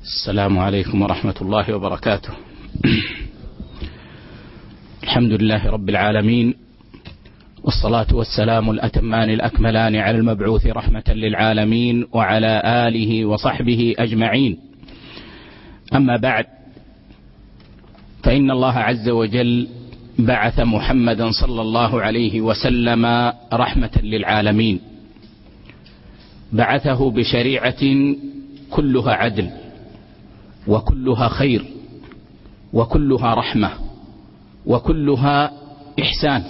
السلام عليكم ورحمة الله وبركاته. الحمد لله رب العالمين والصلاة والسلام الأتمان الأكملان على المبعوث رحمة للعالمين وعلى آله وصحبه أجمعين. أما بعد فإن الله عز وجل بعث محمدا صلى الله عليه وسلم رحمة للعالمين. بعثه بشريعة كلها عدل وكلها خير وكلها رحمة وكلها إحسان.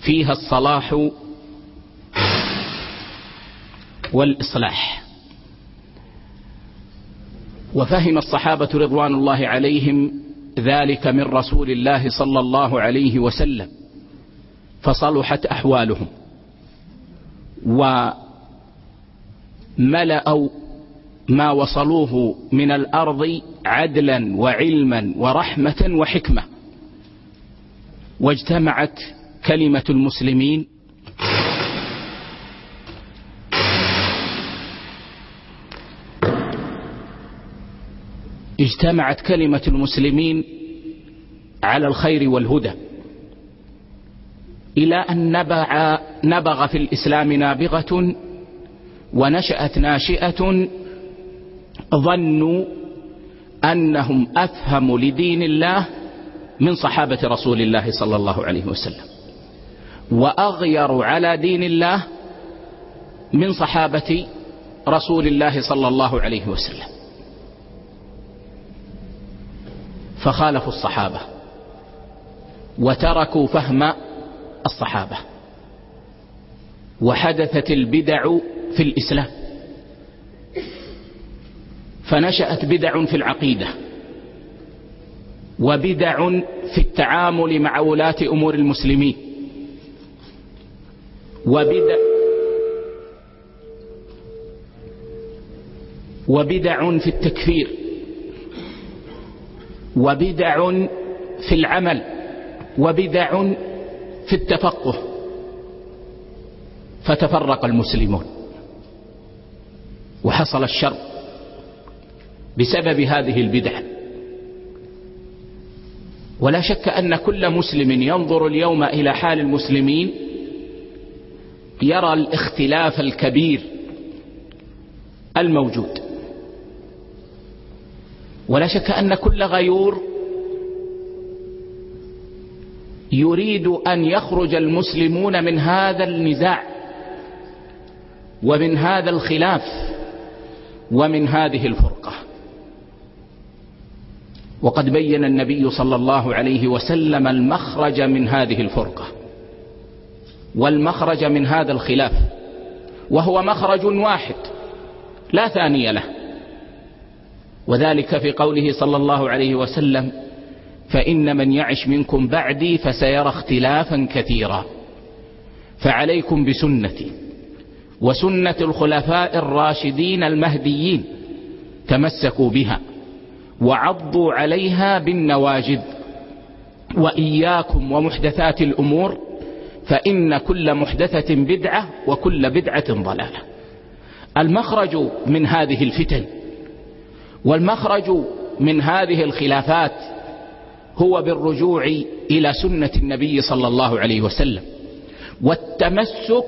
فيها الصلاح والإصلاح. وفهم الصحابة رضوان الله عليهم ذلك من رسول الله صلى الله عليه وسلم فصلحت أحوالهم وملأوا ما وصلوه من الأرض عدلا وعلما ورحمة وحكمة. واجتمعت كلمة المسلمين اجتمعت كلمة المسلمين على الخير والهدى إلى أن نبع نبغ في الإسلام نابغة ونشأت ناشئة ظنوا أنهم أفهم لدين الله من صحابة رسول الله صلى الله عليه وسلم وأغير على دين الله من صحابة رسول الله صلى الله عليه وسلم. فخالفوا الصحابة وتركوا فهم الصحابة وحدثت البدع في الإسلام. فنشأت بدع في العقيدة وبدع في التعامل مع ولاة أمور المسلمين وبدع وبدع في التكفير وبدع في العمل وبدع في التفقه فتفرق المسلمون وحصل الشر بسبب هذه البدع. ولا شك أن كل مسلم ينظر اليوم إلى حال المسلمين يرى الاختلاف الكبير الموجود. ولا شك أن كل غيور يريد أن يخرج المسلمون من هذا النزاع ومن هذا الخلاف ومن هذه الفرقة. وقد بين النبي صلى الله عليه وسلم المخرج من هذه الفرقة والمخرج من هذا الخلاف وهو مخرج واحد لا ثاني له. وذلك في قوله صلى الله عليه وسلم فإن من يعش منكم بعدي فسيرى اختلافا كثيرا فعليكم بسنتي وسنة الخلفاء الراشدين المهديين تمسكوا بها. وعضوا عليها بالنواجذ وإياكم ومحدثات الأمور فإن كل محدثة بدعة وكل بدعة ضلالة. المخرج من هذه الفتن والمخرج من هذه الخلافات هو بالرجوع إلى سنة النبي صلى الله عليه وسلم والتمسك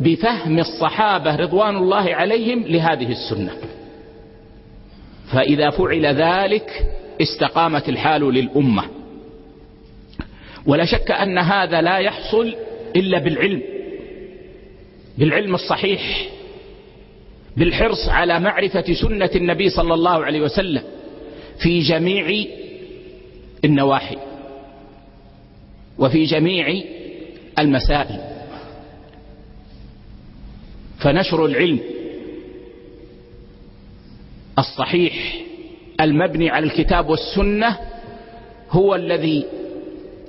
بفهم الصحابة رضوان الله عليهم لهذه السنة. فإذا فعل ذلك استقامت الحال للأمة. ولا شك أن هذا لا يحصل إلا بالعلم بالعلم الصحيح بالحرص على معرفة سنة النبي صلى الله عليه وسلم في جميع النواحي وفي جميع المسائل. فنشر العلم الصحيح المبني على الكتاب والسنة هو الذي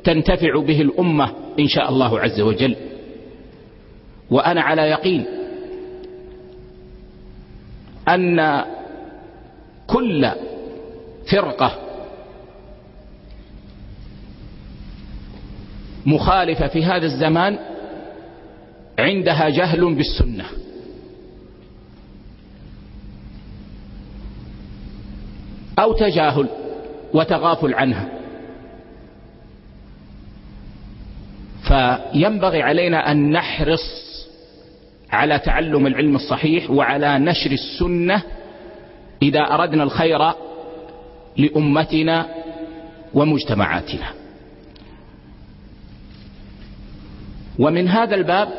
تنتفع به الأمة إن شاء الله عز وجل. وأنا على يقين أن كل فرقة مخالفة في هذا الزمان عندها جهل بالسنة. أو تجاهل وتغافل عنها. فينبغي علينا أن نحرص على تعلم العلم الصحيح وعلى نشر السنة إذا أردنا الخير لأمتنا ومجتمعاتنا. ومن هذا الباب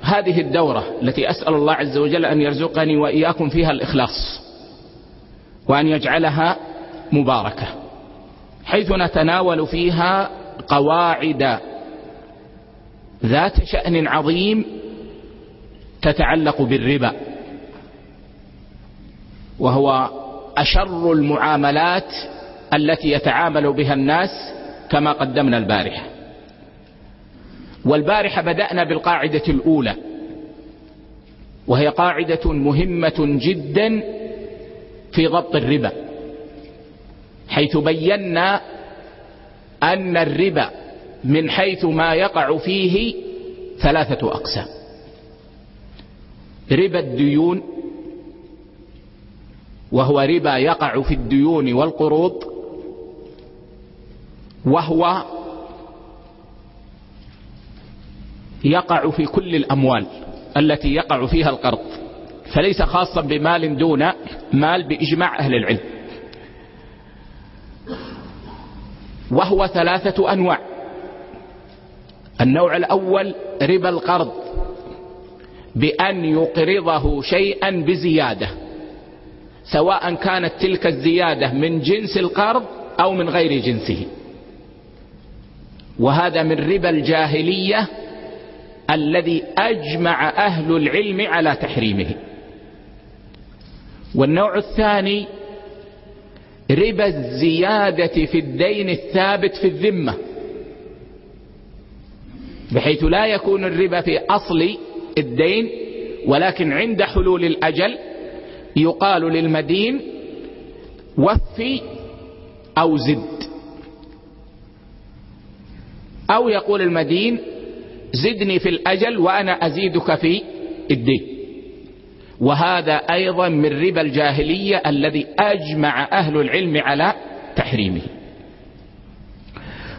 هذه الدورة التي أسأل الله عز وجل أن يرزقني وإياكم فيها الإخلاص. وأن يجعلها مباركة حيث نتناول فيها قواعد ذات شأن عظيم تتعلق بالربا وهو أشر المعاملات التي يتعامل بها الناس كما قدمنا البارحة. والبارحة بدأنا بالقاعدة الأولى وهي قاعدة مهمة جدا في ضبط الربا حيث بينا أن الربا من حيث ما يقع فيه ثلاثة أقسام. ربا الديون وهو ربا يقع في الديون والقروض وهو يقع في كل الأموال التي يقع فيها القرض. فليس خاصا بمال دون مال بإجماع أهل العلم. وهو ثلاثة أنواع. النوع الأول ربا القرض بأن يقرضه شيئا بزيادة سواء كانت تلك الزيادة من جنس القرض أو من غير جنسه. وهذا من ربا الجاهلية الذي أجمع أهل العلم على تحريمه. والنوع الثاني ربا الزيادة في الدين الثابت في الذمة بحيث لا يكون الربا في أصل الدين ولكن عند حلول الأجل يقال للمدين وفي أو زد. أو يقول المدين زدني في الأجل وأنا أزيدك في الدين. وهذا أيضا من ربا الجاهلية الذي أجمع أهل العلم على تحريمه.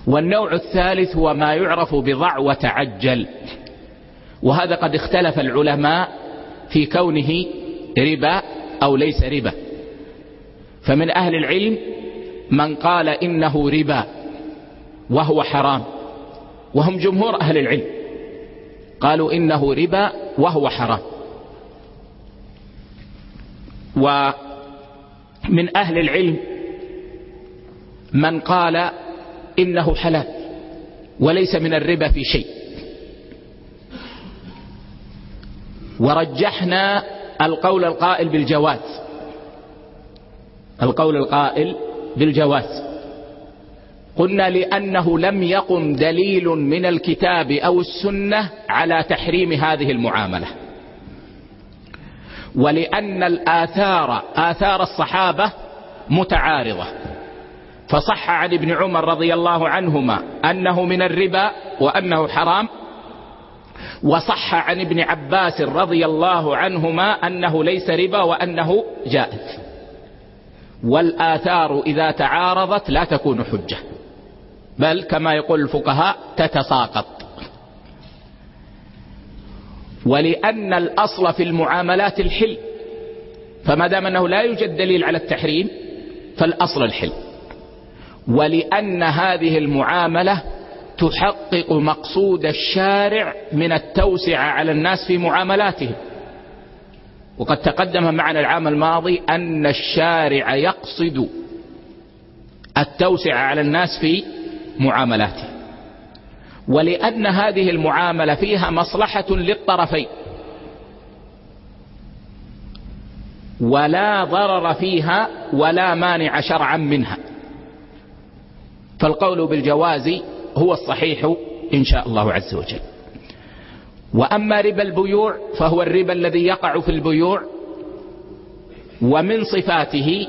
والنوع الثالث هو ما يعرف بضع وتعجل. وهذا قد اختلف العلماء في كونه ربا أو ليس ربا. فمن أهل العلم من قال إنه ربا وهو حرام. وهم جمهور أهل العلم. قالوا إنه ربا وهو حرام. ومن أهل العلم من قال إنه حلال وليس من الربا في شيء. ورجحنا القول القائل بالجواز. القول القائل بالجواز. قلنا لأنه لم يقم دليل من الكتاب أو السنة على تحريم هذه المعاملة. ولأن الآثار آثار الصحابة متعارضة. فصح عن ابن عمر رضي الله عنهما أنه من الربا وأنه حرام وصح عن ابن عباس رضي الله عنهما أنه ليس ربا وأنه جائز. والآثار إذا تعارضت لا تكون حجة بل كما يقول الفقهاء تتساقط. ولأن الأصل في المعاملات الحل. فما دام أنه لا يوجد دليل على التحريم فالأصل الحل. ولأن هذه المعاملة تحقق مقصود الشارع من التوسعة على الناس في معاملاتهم. وقد تقدم معنا العام الماضي أن الشارع يقصد التوسعة على الناس في معاملاته ولأن هذه المعاملة فيها مصلحة للطرفين. ولا ضرر فيها ولا مانع شرعا منها. فالقول بالجواز هو الصحيح إن شاء الله عز وجل. وأما ربا البيوع فهو الربا الذي يقع في البيوع ومن صفاته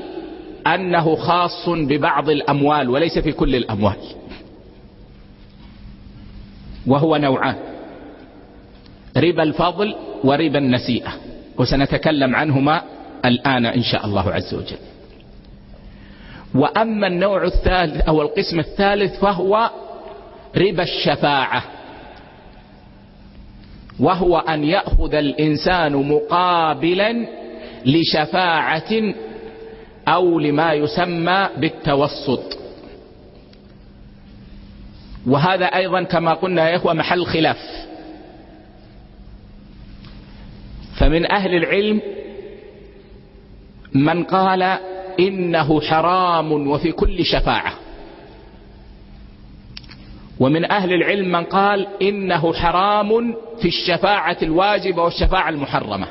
أنه خاص ببعض الأموال وليس في كل الأموال. وهو نوعان ربا الفضل وربا النسيئة. وسنتكلم عنهما الآن إن شاء الله عز وجل. وأما النوع الثالث أو القسم الثالث فهو ربا الشفاعة. وهو أن يأخذ الإنسان مقابلا لشفاعة أو لما يسمى بالتوسط. وهذا أيضا كما قلنا يا إخوة محل خلاف. فمن أهل العلم من قال إنه حرام وفي كل شفاعة. ومن أهل العلم من قال إنه حرام في الشفاعة الواجبة والشفاعة المحرمة.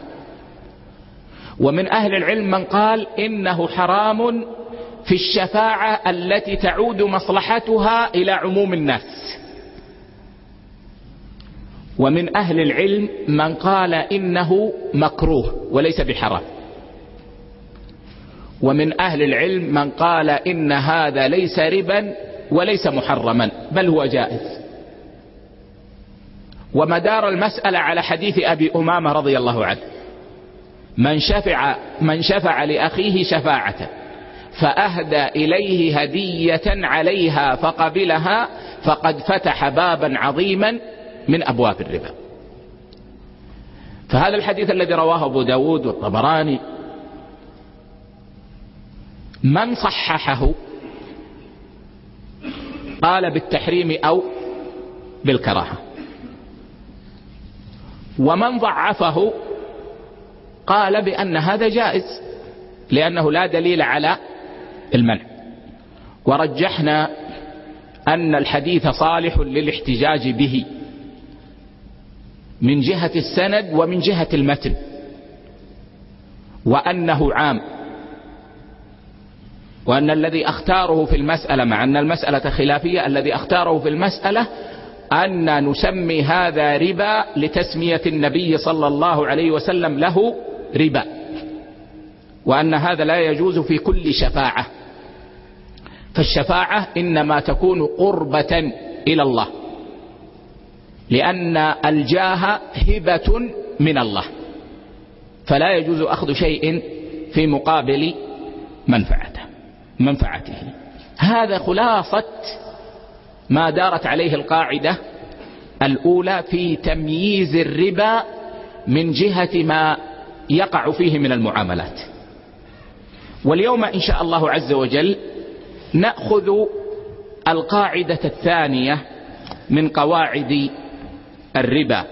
ومن أهل العلم من قال إنه حرام في الشفاعة التي تعود مصلحتها إلى عموم الناس. ومن أهل العلم من قال إنه مكروه وليس بحرام. ومن أهل العلم من قال إن هذا ليس ربا وليس محرما بل هو جائز. ومدار المسألة على حديث أبي أمامة رضي الله عنه. من شفع, من شفع لأخيه شفاعة. فأهدى إليه هدية عليها فقبلها فقد فتح بابا عظيما من أبواب الربا. فهذا الحديث الذي رواه أبو داود والطبراني من صححه؟ قال بالتحريم أو بالكراهة. ومن ضعفه؟ قال بأن هذا جائز لأنه لا دليل على المنع ورجحنا أن الحديث صالح للاحتجاج به من جهة السند ومن جهة المتن وأنه عام وأن الذي أختاره في المسألة مع أن المسألة خلافية الذي أختاره في المسألة أن نسمي هذا ربا لتسمية النبي صلى الله عليه وسلم له ربا وأن هذا لا يجوز في كل شفاعة. فالشفاعة إنما تكون قربة إلى الله. لأن الجاه هبة من الله. فلا يجوز أخذ شيء في مقابل منفعته منفعته. هذا خلاصة ما دارت عليه القاعدة الأولى في تمييز الربا من جهة ما يقع فيه من المعاملات. واليوم إن شاء الله عز وجل نأخذ القاعدة الثانية من قواعد الربا.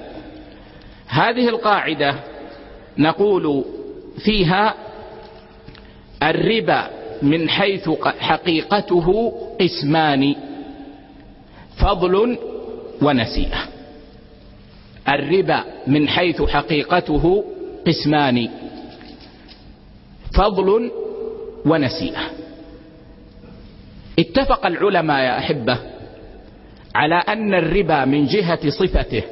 هذه القاعدة نقول فيها الربا من حيث حقيقته اسمان فضل ونسيئة. الربا من حيث حقيقته قسمان فضل ونسيئة. اتفق العلماء يا أحبة على أن الربا من جهة صفته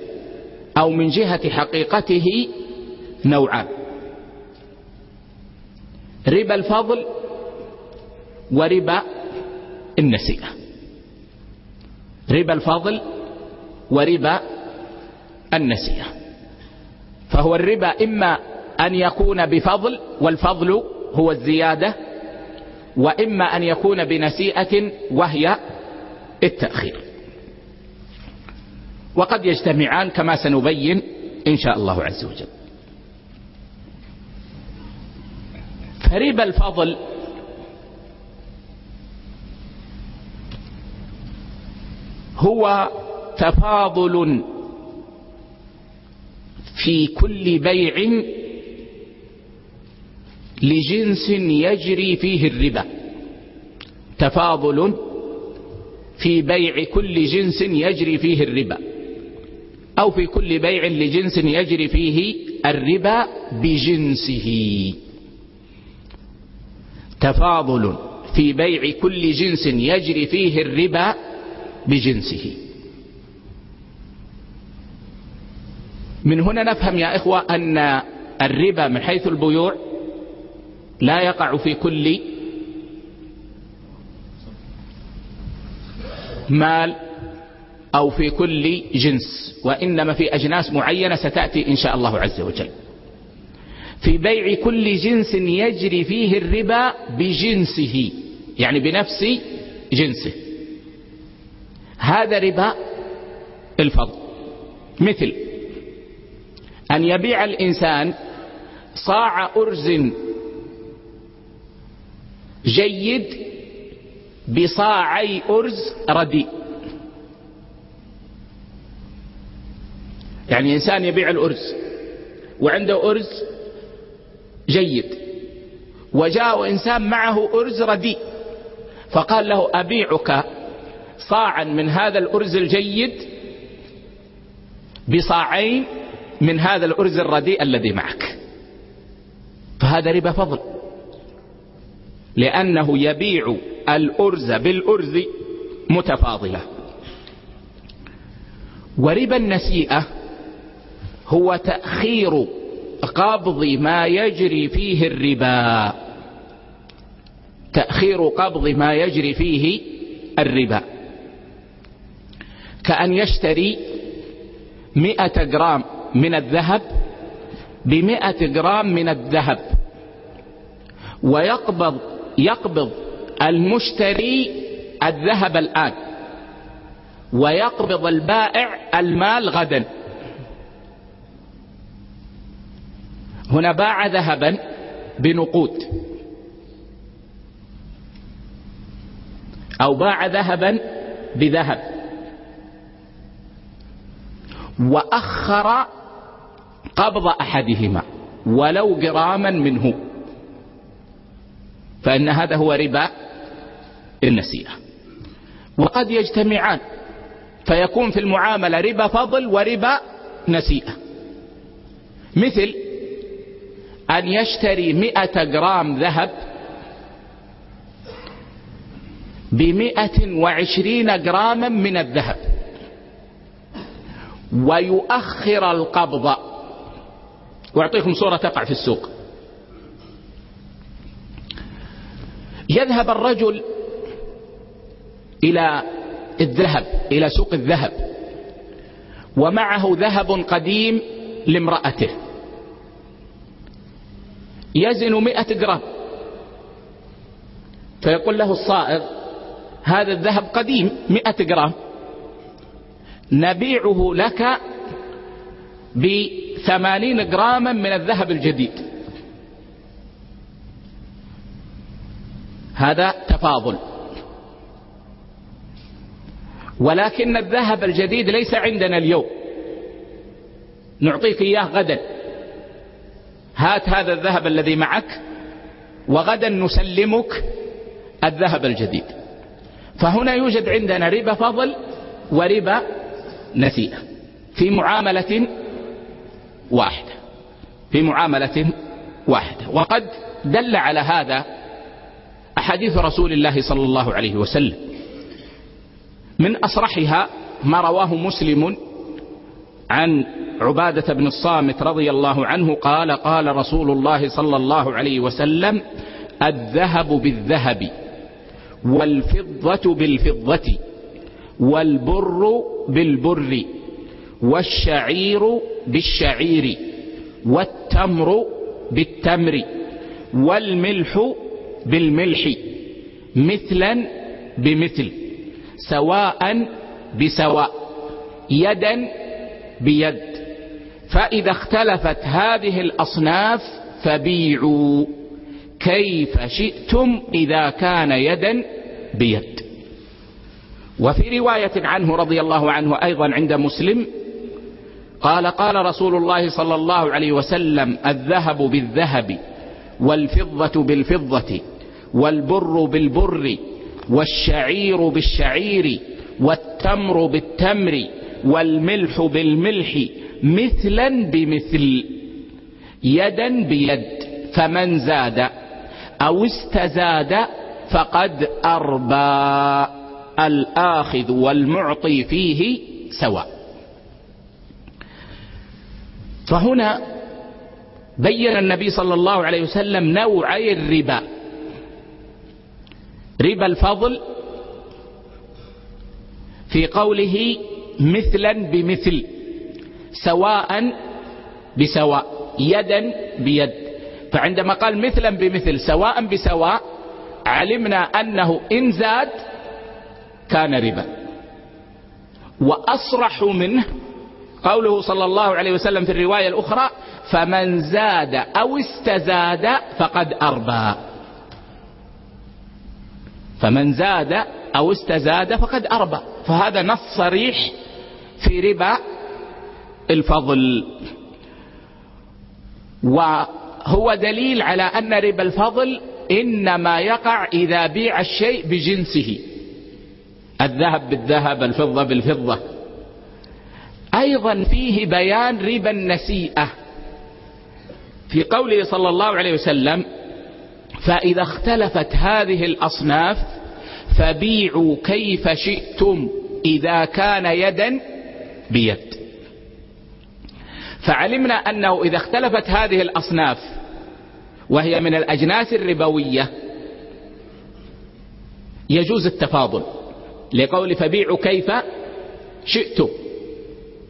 أو من جهة حقيقته نوعان. ربا الفضل وربا النسيئة. ربا الفضل وربا النسيئة. فهو الربا إما أن يكون بفضل والفضل هو الزيادة وإما أن يكون بنسيئة وهي التأخير. وقد يجتمعان كما سنبين إن شاء الله عز وجل. فربا الفضل هو تفاضل في كل بيع لجنس يجري فيه الربا. تفاضل في بيع كل جنس يجري فيه الربا. أو في كل بيع لجنس يجري فيه الربا بجنسه. تفاضل في بيع كل جنس يجري فيه الربا بجنسه. من هنا نفهم يا إخوة أن الربا من حيث البيوع لا يقع في كل مال أو في كل جنس وإنما في أجناس معينة ستأتي إن شاء الله عز وجل. في بيع كل جنس يجري فيه الربا بجنسه يعني بنفس جنسه. هذا ربا الفضل. مثل أن يبيع الإنسان صاع أرز جيد بصاعي أرز رديء. يعني إنسان يبيع الأرز وعنده أرز جيد وجاء إنسان معه أرز رديء فقال له أبيعك صاعا من هذا الأرز الجيد بصاعين من هذا الأرز الرديء الذي معك. فهذا ربا فضل. لأنه يبيع الأرز بالأرز متفاضلة. وربا النسيئة هو تأخير قبض ما يجري فيه الربا. تأخير قبض ما يجري فيه الربا. كأن يشتري مئة جرام من الذهب بمئة جرام من الذهب ويقبض يقبض المشتري الذهب الآن ويقبض البائع المال غدا. هنا باع ذهبا بنقود. أو باع ذهبا بذهب. وأخر قبض أحدهما ولو جراما منه. فإن هذا هو ربا النسيئة وقد يجتمعان فيكون في المعاملة ربا فضل وربا نسيئة. مثل أن يشتري مئة جرام ذهب بمئة وعشرين جراما من الذهب ويؤخر القبض. وأعطيكم صورة تقع في السوق. يذهب الرجل إلى الذهب إلى سوق الذهب ومعه ذهب قديم لامرأته. يزن مئة جرام. فيقول له الصائغ هذا الذهب قديم مئة جرام. نبيعه لك بثمانين جراما من الذهب الجديد. هذا تفاضل. ولكن الذهب الجديد ليس عندنا اليوم. نعطيك إياه غدا. هات هذا الذهب الذي معك وغدا نسلمك الذهب الجديد. فهنا يوجد عندنا ربا فضل وربا نسيئة. في معاملة واحدة. في معاملة واحدة. وقد دل على هذا أحاديث رسول الله صلى الله عليه وسلم. من أصرحها ما رواه مسلم عن عبادة بن الصامت رضي الله عنه قال قال رسول الله صلى الله عليه وسلم الذهب بالذهب والفضة بالفضة والبر بالبر والشعير بالشعير والتمر بالتمر والملح بالملح مثلا بمثل سواء بسواء يدا بيد. فإذا اختلفت هذه الأصناف فبيعوا. كيف شئتم إذا كان يدا بيد؟ وفي رواية عنه رضي الله عنه أيضا عند مسلم قال قال رسول الله صلى الله عليه وسلم الذهب بالذهب. والفضة بالفضة والبر بالبر والشعير بالشعير والتمر بالتمر والملح بالملح مثلا بمثل يدا بيد فمن زاد أو استزاد فقد أربى الآخذ والمعطي فيه سواء. فهنا بين النبي صلى الله عليه وسلم نوعي الربا. ربا الفضل في قوله مثلا بمثل سواء بسواء يدا بيد. فعندما قال مثلا بمثل سواء بسواء علمنا أنه إن زاد كان ربا. وأصرح منه قوله صلى الله عليه وسلم في الرواية الأخرى فمن زاد أو استزاد فقد أربى. فمن زاد أو استزاد فقد أربى. فهذا نص صريح في ربا الفضل. وهو دليل على أن ربا الفضل إنما يقع إذا بيع الشيء بجنسه. الذهب بالذهب الفضة بالفضة. أيضا فيه بيان ربا النسيئة. في قوله صلى الله عليه وسلم فإذا اختلفت هذه الأصناف فبيعوا كيف شئتم إذا كان يدا بيد. فعلمنا أنه إذا اختلفت هذه الأصناف وهي من الأجناس الربوية يجوز التفاضل لقول فبيعوا كيف شئتم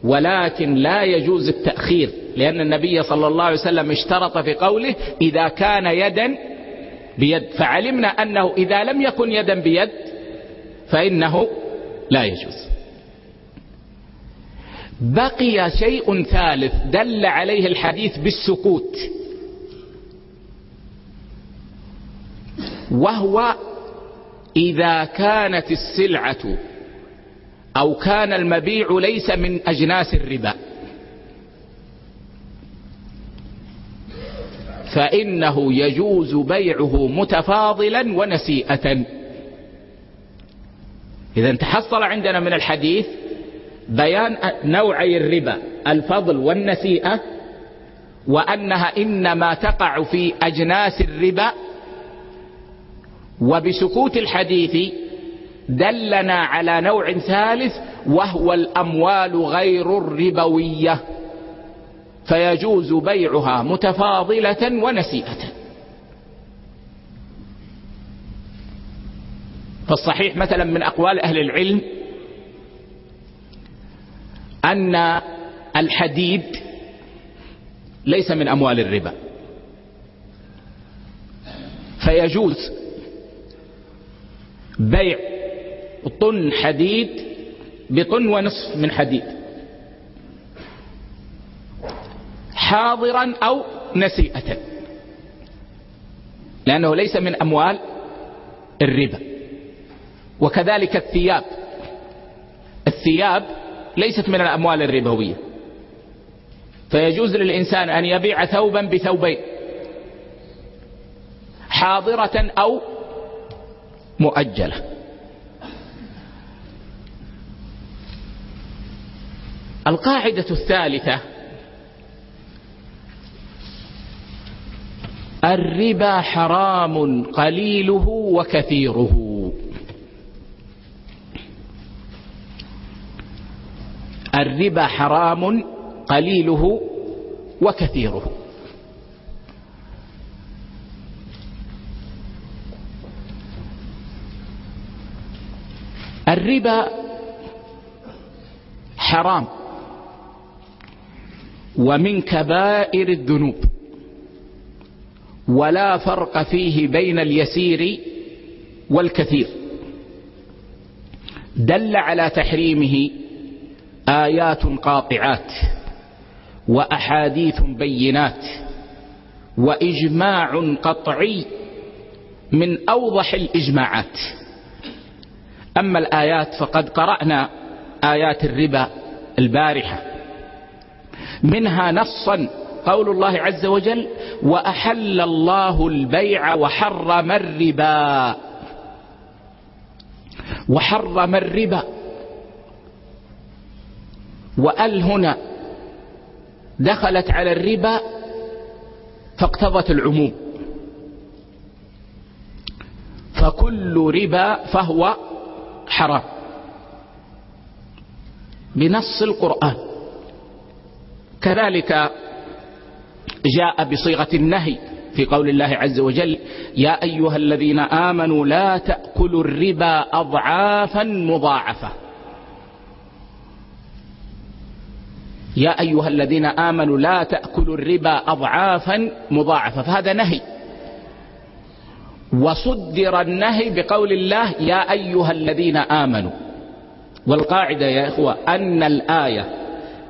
ولكن لا يجوز التأخير. لأن النبي صلى الله عليه وسلم اشترط في قوله إذا كان يدا بيد فعلمنا أنه إذا لم يكن يدا بيد فإنه لا يجوز. بقي شيء ثالث دل عليه الحديث بالسكوت وهو إذا كانت السلعة أو كان المبيع ليس من أجناس الربا. فإنه يجوز بيعه متفاضلا ونسيئة. إذا تحصل عندنا من الحديث بيان نوعي الربا الفضل والنسيئة وأنها إنما تقع في أجناس الربا وبسكوت الحديث دلنا على نوع ثالث وهو الأموال غير الربوية. فيجوز بيعها متفاضلة ونسيئة. فالصحيح مثلا من أقوال أهل العلم أن الحديد ليس من أموال الربا. فيجوز بيع طن حديد بطن ونصف من حديد. حاضرا أو نسيئة. لأنه ليس من أموال الربا. وكذلك الثياب. الثياب ليست من الأموال الربوية. فيجوز للإنسان أن يبيع ثوبا بثوبين. حاضرة أو مؤجلة. القاعدة الثالثة الربا حرام قليله وكثيره. الربا حرام قليله وكثيره. الربا حرام ومن كبائر الذنوب. ولا فرق فيه بين اليسير والكثير. دل على تحريمه آيات قاطعات وأحاديث بينات وإجماع قطعي من أوضح الإجماعات. أما الآيات فقد قرأنا آيات الربا البارحة منها نصا قول الله عز وجل وأحل الله البيع وحرم الربا. وحرم الربا. وأل هنا دخلت على الربا فاقتضت العموم. فكل ربا فهو حرام. بنص القرآن. كذلك جاء بصيغة النهي في قول الله عز وجل يا أيها الذين آمنوا لا تأكلوا الربا أضعافا مضاعفة. يا أيها الذين آمنوا لا تأكلوا الربا أضعافا مضاعفة. فهذا نهي. وصدر النهي بقول الله يا أيها الذين آمنوا. والقاعدة يا إخوة أن الآية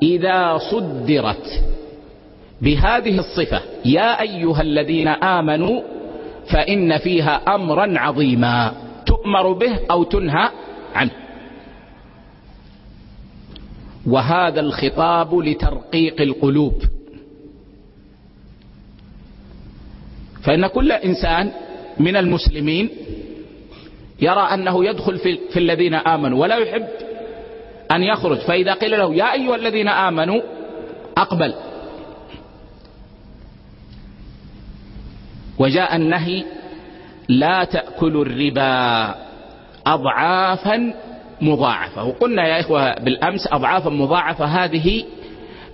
إذا صدرت بهذه الصفة يا أيها الذين آمنوا فإن فيها أمرا عظيما تؤمر به أو تنهى عنه. وهذا الخطاب لترقيق القلوب. فإن كل إنسان من المسلمين يرى أنه يدخل في, في الذين آمنوا ولا يحب أن يخرج. فإذا قيل له يا أيها الذين آمنوا أقبل. وجاء النهي لا تأكلوا الربا أضعافا مضاعفة. وقلنا يا إخوة بالأمس أضعافا مضاعفة. هذه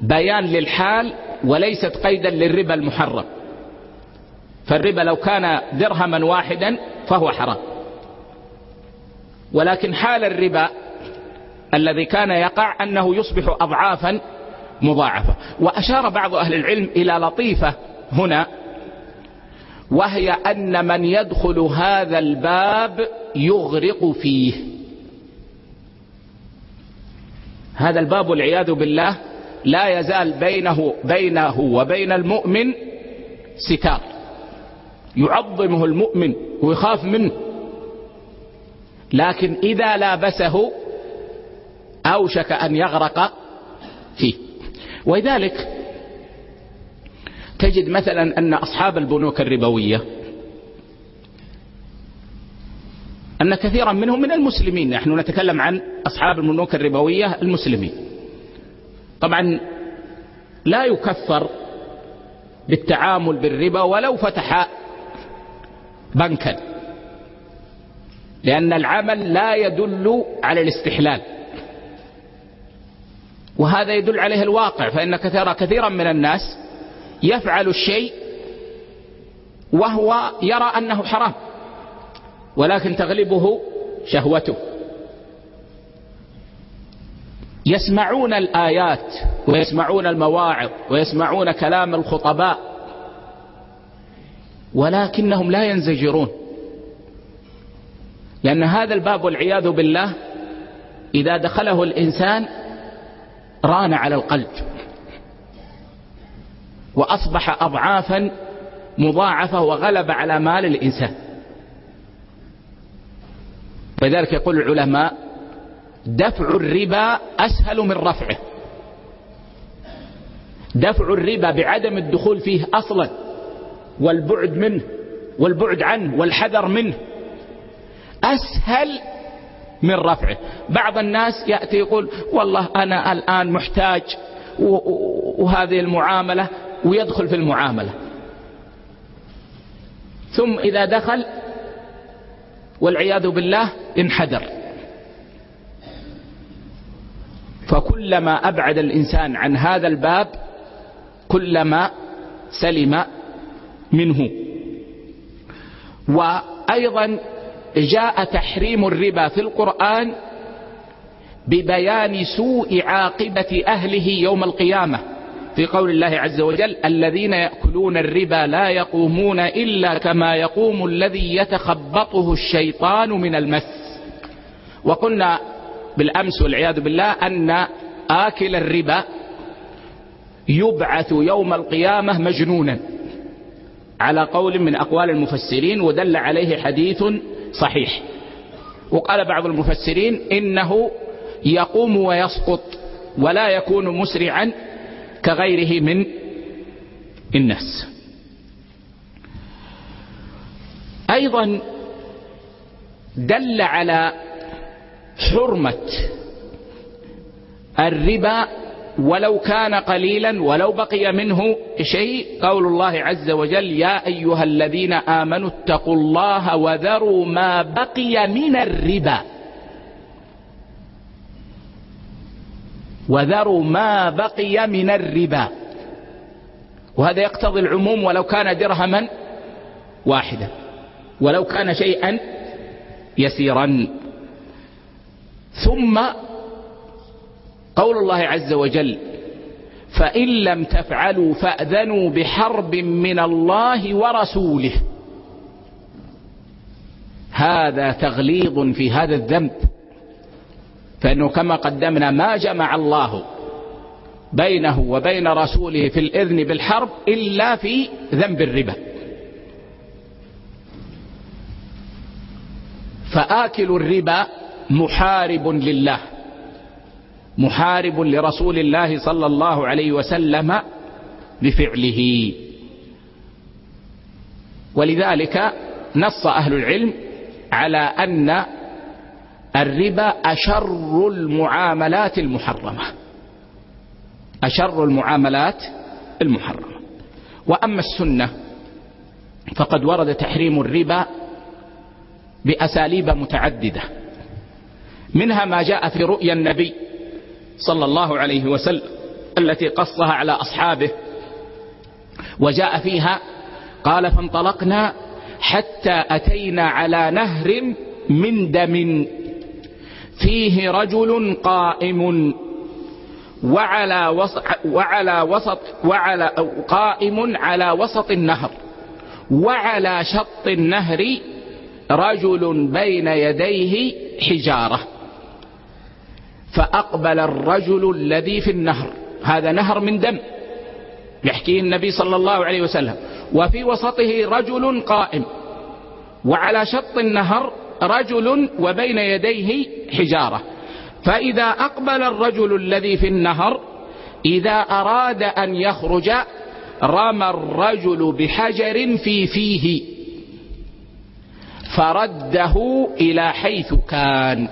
بيان للحال وليست قيدا للربا المحرم. فالربا لو كان درهما واحدا فهو حرام. ولكن حال الربا الذي كان يقع أنه يصبح أضعافا مضاعفة. وأشار بعض أهل العلم إلى لطيفة هنا وهي أن من يدخل هذا الباب يغرق فيه. هذا الباب والعياذ بالله لا يزال بينه بينه وبين المؤمن ستار. يعظمه المؤمن ويخاف منه. لكن إذا لابسه أوشك أن يغرق فيه. ولذلك تجد مثلا أن أصحاب البنوك الربوية أن كثيرا منهم من المسلمين نحن نتكلم عن أصحاب البنوك الربوية المسلمين. طبعا لا يكفر بالتعامل بالربا ولو فتح بنكا لأن العمل لا يدل على الاستحلال وهذا يدل عليه الواقع فإن كثيرا كثيرا من الناس يفعل الشيء وهو يرى أنه حرام ولكن تغلبه شهوته. يسمعون الآيات ويسمعون المواعظ ويسمعون كلام الخطباء ولكنهم لا ينزجرون. لأن هذا الباب والعياذ بالله إذا دخله الإنسان ران على القلب. وأصبح أضعافا مضاعفة وغلب على مال الإنسان. ولذلك يقول العلماء دفع الربا أسهل من رفعه. دفع الربا بعدم الدخول فيه أصلا والبعد منه والبعد عنه والحذر منه أسهل من رفعه. بعض الناس يأتي يقول والله أنا الآن محتاج وهذه المعاملة ويدخل في المعاملة. ثم إذا دخل والعياذ بالله انحدر. فكلما أبعد الإنسان عن هذا الباب كلما سلم منه. وأيضا جاء تحريم الربا في القرآن ببيان سوء عاقبة أهله يوم القيامة. في قول الله عز وجل الذين يأكلون الربا لا يقومون إلا كما يقوم الذي يتخبطه الشيطان من المس. وقلنا بالأمس والعياذ بالله أن آكل الربا يبعث يوم القيامة مجنونا. على قول من أقوال المفسرين ودل عليه حديث صحيح. وقال بعض المفسرين إنه يقوم ويسقط ولا يكون مسرعا كغيره من الناس. أيضا دل على حرمة الربا ولو كان قليلا ولو بقي منه شيء. قول الله عز وجل يا أيها الذين آمنوا اتقوا الله وذروا ما بقي من الربا. وذروا ما بقي من الربا. وهذا يقتضي العموم ولو كان درهما واحدا ولو كان شيئا يسيرا. ثم قول الله عز وجل فإن لم تفعلوا فأذنوا بحرب من الله ورسوله. هذا تغليظ في هذا الذنب. فإنه كما قدمنا ما جمع الله بينه وبين رسوله في الإذن بالحرب إلا في ذنب الربا. فآكل الربا محارب لله محارب لرسول الله صلى الله عليه وسلم بفعله. ولذلك نص أهل العلم على أن الربا أشر المعاملات المحرمة. أشر المعاملات المحرمة. وأما السنة فقد ورد تحريم الربا بأساليب متعددة. منها ما جاء في رؤيا النبي صلى الله عليه وسلم التي قصها على أصحابه وجاء فيها قال فانطلقنا حتى أتينا على نهر من دم فيه رجل قائم وعلى وسط وعلى وسط وعلى قائم على وسط النهر وعلى شط النهر رجل بين يديه حجارة فأقبل الرجل الذي في النهر. هذا نهر من دم يحكيه النبي صلى الله عليه وسلم. وفي وسطه رجل قائم وعلى شط النهر رجل وبين يديه حجارة. فإذا أقبل الرجل الذي في النهر إذا أراد أن يخرج رمى الرجل بحجر في فيه. فرده إلى حيث كان.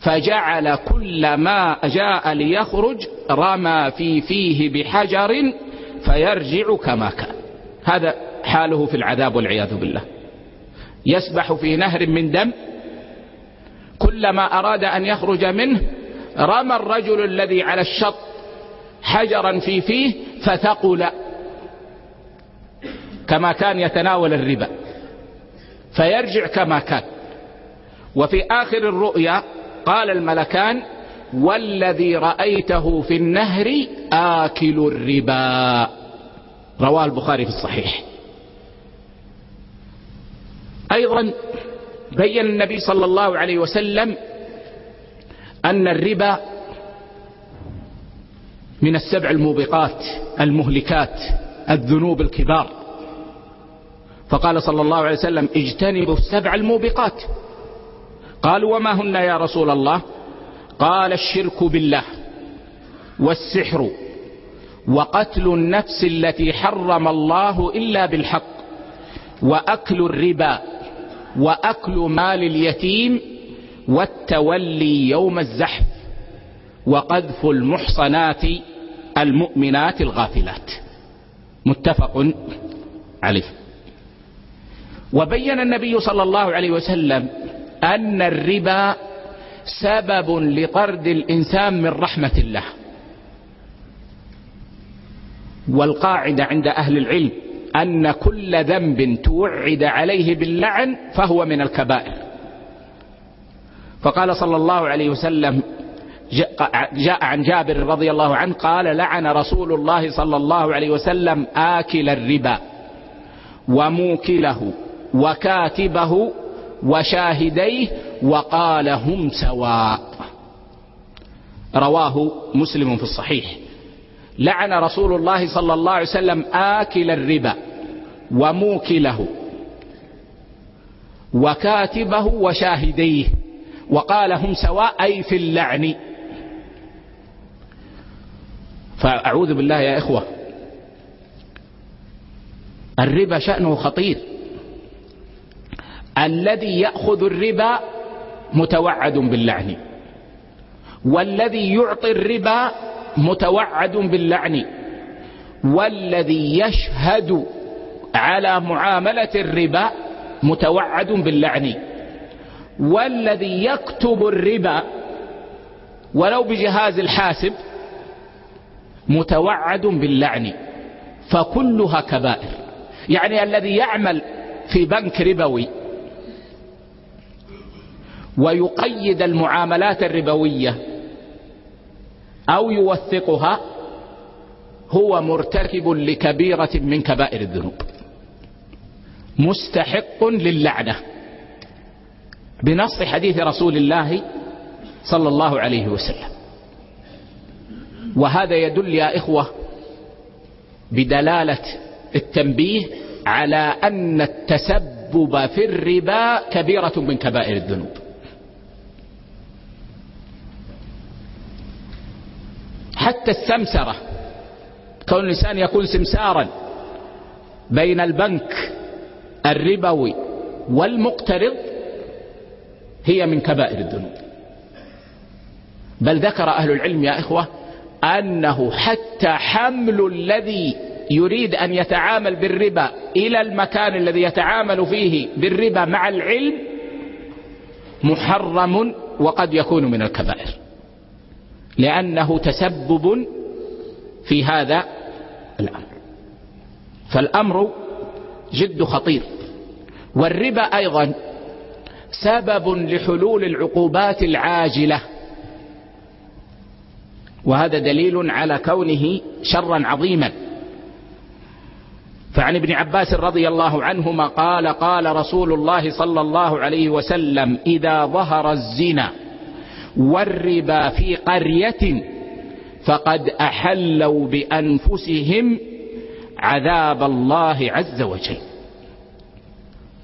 فجعل كل ما جاء ليخرج رمى في فيه بحجر فيرجع كما كان. هذا حاله في العذاب والعياذ بالله. يسبح في نهر من دم. كلما أراد أن يخرج منه رمى الرجل الذي على الشط حجرا في فيه فثقل. كما كان يتناول الربا. فيرجع كما كان. وفي آخر الرؤيا قال الملكان والذي رأيته في النهر آكل الربا. رواه البخاري في الصحيح. أيضا بين النبي صلى الله عليه وسلم أن الربا من السبع الموبقات المهلكات الذنوب الكبار. فقال صلى الله عليه وسلم اجتنبوا السبع الموبقات. قالوا وما هن يا رسول الله؟ قال الشرك بالله والسحر وقتل النفس التي حرم الله إلا بالحق وأكل الربا وأكل مال اليتيم والتولي يوم الزحف وقذف المحصنات المؤمنات الغافلات. متفق عليه. وبين النبي صلى الله عليه وسلم أن الربا سبب لطرد الإنسان من رحمة الله. والقاعدة عند أهل العلم أن كل ذنب توعد عليه باللعن فهو من الكبائر. فقال صلى الله عليه وسلم جاء عن جابر رضي الله عنه قال لعن رسول الله صلى الله عليه وسلم آكل الربا وموكله وكاتبه وشاهديه وقال هم سواء رواه مسلم في الصحيح. لعن رسول الله صلى الله عليه وسلم آكل الربا وموكله وكاتبه وشاهديه وقال هم سواء أي في اللعن. فأعوذ بالله يا إخوة الربا شأنه خطير. الذي يأخذ الربا متوعد باللعن والذي يعطي الربا متوعد باللعن والذي يشهد على معاملة الربا متوعد باللعن. والذي يكتب الربا ولو بجهاز الحاسب متوعد باللعن. فكلها كبائر. يعني الذي يعمل في بنك ربوي ويقيد المعاملات الربوية أو يوثقها هو مرتكب لكبيرة من كبائر الذنوب. مستحق للعنة. بنص حديث رسول الله صلى الله عليه وسلم. وهذا يدل يا إخوة بدلالة التنبيه على أن التسبب في الربا كبيرة من كبائر الذنوب. حتى السمسرة كون الإنسان يكون سمسارا بين البنك الربوي والمقترض هي من كبائر الذنوب. بل ذكر أهل العلم يا إخوة أنه حتى حمل الذي يريد أن يتعامل بالربا إلى المكان الذي يتعامل فيه بالربا مع العلم محرم وقد يكون من الكبائر. لأنه تسبب في هذا الأمر. فالأمر جد خطير. والربا أيضا سبب لحلول العقوبات العاجلة. وهذا دليل على كونه شرا عظيما. فعن ابن عباس رضي الله عنهما قال قال رسول الله صلى الله عليه وسلم إذا ظهر الزنا والربا في قرية فقد أحلوا بأنفسهم عذاب الله عز وجل.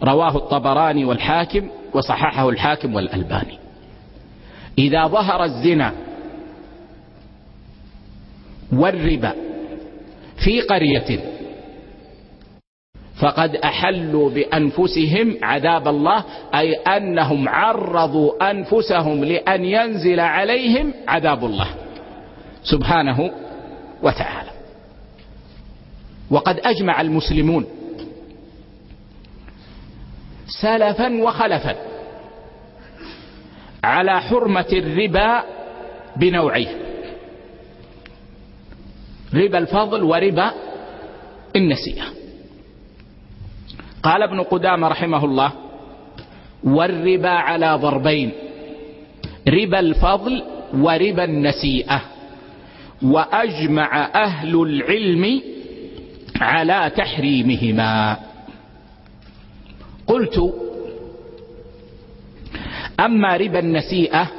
رواه الطبراني والحاكم وصححه الحاكم والألباني. إذا ظهر الزنا والربا في قرية فقد أحلوا بأنفسهم عذاب الله أي أنهم عرضوا أنفسهم لأن ينزل عليهم عذاب الله سبحانه وتعالى. وقد أجمع المسلمون سلفا وخلفا على حرمة الربا بنوعيه. ربا الفضل وربا النسيئة. قال ابن قدامة رحمه الله والربا على ضربين ربا الفضل وربا النسيئة. وأجمع أهل العلم على تحريمهما. قلت أما ربا النسيئة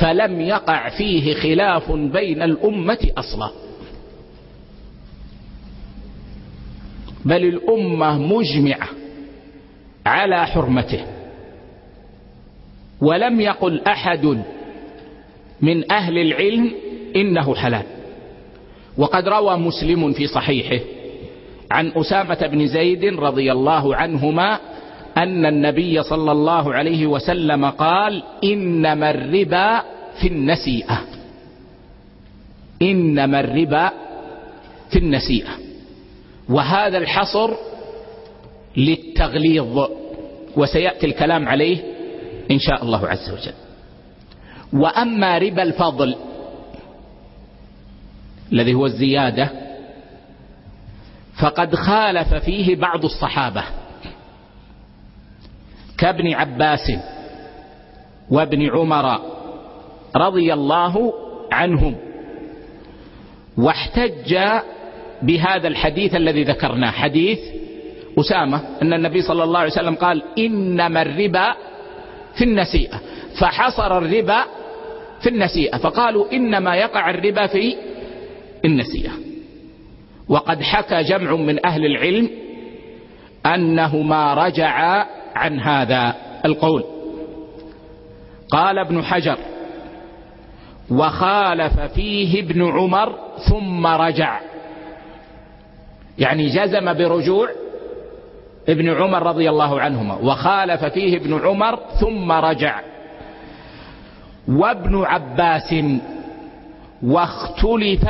فلم يقع فيه خلاف بين الأمة أصلا. بل الأمة مجمعة على حرمته. ولم يقل أحد من أهل العلم إنه حلال. وقد روى مسلم في صحيحه عن أسامة بن زيد رضي الله عنهما أن النبي صلى الله عليه وسلم قال إنما الربا في النسيئة. إنما الربا في النسيئة. وهذا الحصر للتغليظ وسيأتي الكلام عليه إن شاء الله عز وجل. وأما ربا الفضل الذي هو الزيادة فقد خالف فيه بعض الصحابة كابن عباس وابن عمر رضي الله عنهم واحتج بهذا الحديث الذي ذكرناه. حديث أسامة أن النبي صلى الله عليه وسلم قال إنما الربا في النسيئة. فحصر الربا في النسيئة فقالوا إنما يقع الربا في النسيئة. وقد حكى جمع من أهل العلم أنه ما رجع عن هذا القول. قال ابن حجر وخالف فيه ابن عمر ثم رجع. يعني جزم برجوع ابن عمر رضي الله عنهما. وخالف فيه ابن عمر ثم رجع. وابن عباس واختلف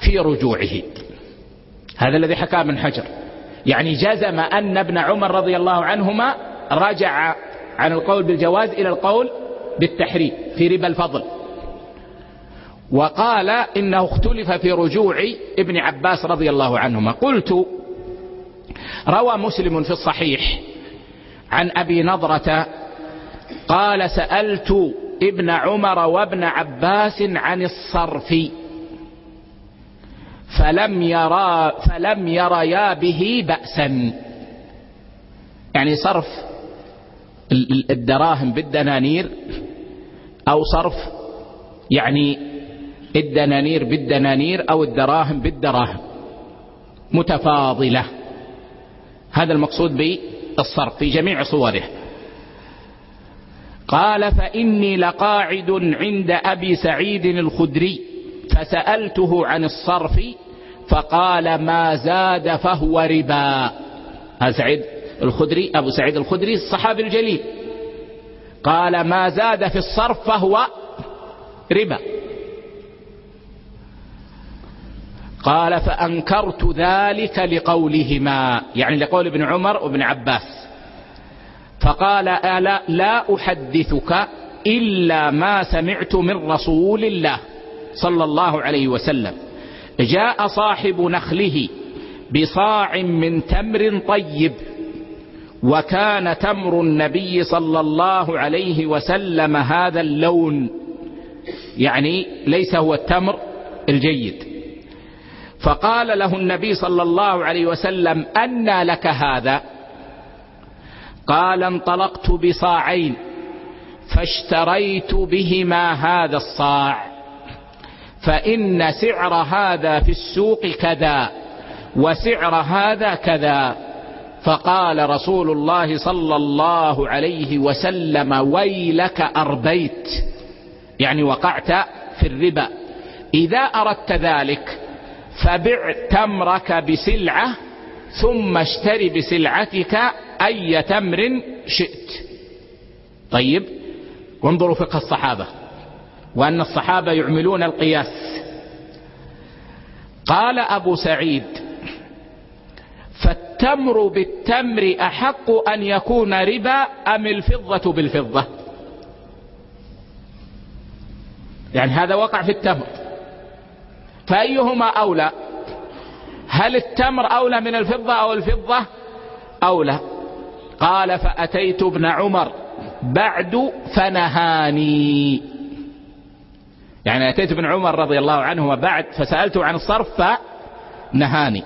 في رجوعه. هذا الذي حكاه ابن حجر. يعني جزم أن ابن عمر رضي الله عنهما رجع عن القول بالجواز إلى القول بالتحريم في ربا الفضل. وقال إنه اختلف في رجوع ابن عباس رضي الله عنهما. قلت روى مسلم في الصحيح عن أبي نضرة قال سألت ابن عمر وابن عباس عن الصرف. فلم يرى فلم يريا به بأسا. يعني صرف الدراهم بالدنانير أو صرف يعني الدنانير بالدنانير أو الدراهم بالدراهم. متفاضلة. هذا المقصود بالصرف في جميع صوره. قال فإني لقاعد عند أبي سعيد الخدري فسألته عن الصرف فقال ما زاد فهو ربا. سعيد الخدري أبو سعيد الخدري الصحابي الجليل. قال ما زاد في الصرف فهو ربا. قال فأنكرت ذلك لقولهما يعني لقول ابن عمر وابن عباس. فقال ألا لا أحدثك إلا ما سمعت من رسول الله صلى الله عليه وسلم. جاء صاحب نخله بصاع من تمر طيب وكان تمر النبي صلى الله عليه وسلم هذا اللون يعني ليس هو التمر الجيد. فقال له النبي صلى الله عليه وسلم أنى لك هذا؟ قال انطلقت بصاعين فاشتريت بهما هذا الصاع. فإن سعر هذا في السوق كذا وسعر هذا كذا. فقال رسول الله صلى الله عليه وسلم ويلك أربيت يعني وقعت في الربا. إذا أردت ذلك فبع تمرك بسلعة ثم اشتري بسلعتك أي تمر شئت. طيب وانظروا فقه الصحابة. وأن الصحابة يعملون القياس. قال أبو سعيد فالتمر بالتمر أحق أن يكون ربا أم الفضة بالفضة؟ يعني هذا وقع في التمر. فأيهما أولى؟ هل التمر أولى من الفضة أو الفضة؟ أولى. قال فأتيت ابن عمر بعد فنهاني. يعني أتيت ابن عمر رضي الله عنهما بعد فسألته عن الصرف فنهاني.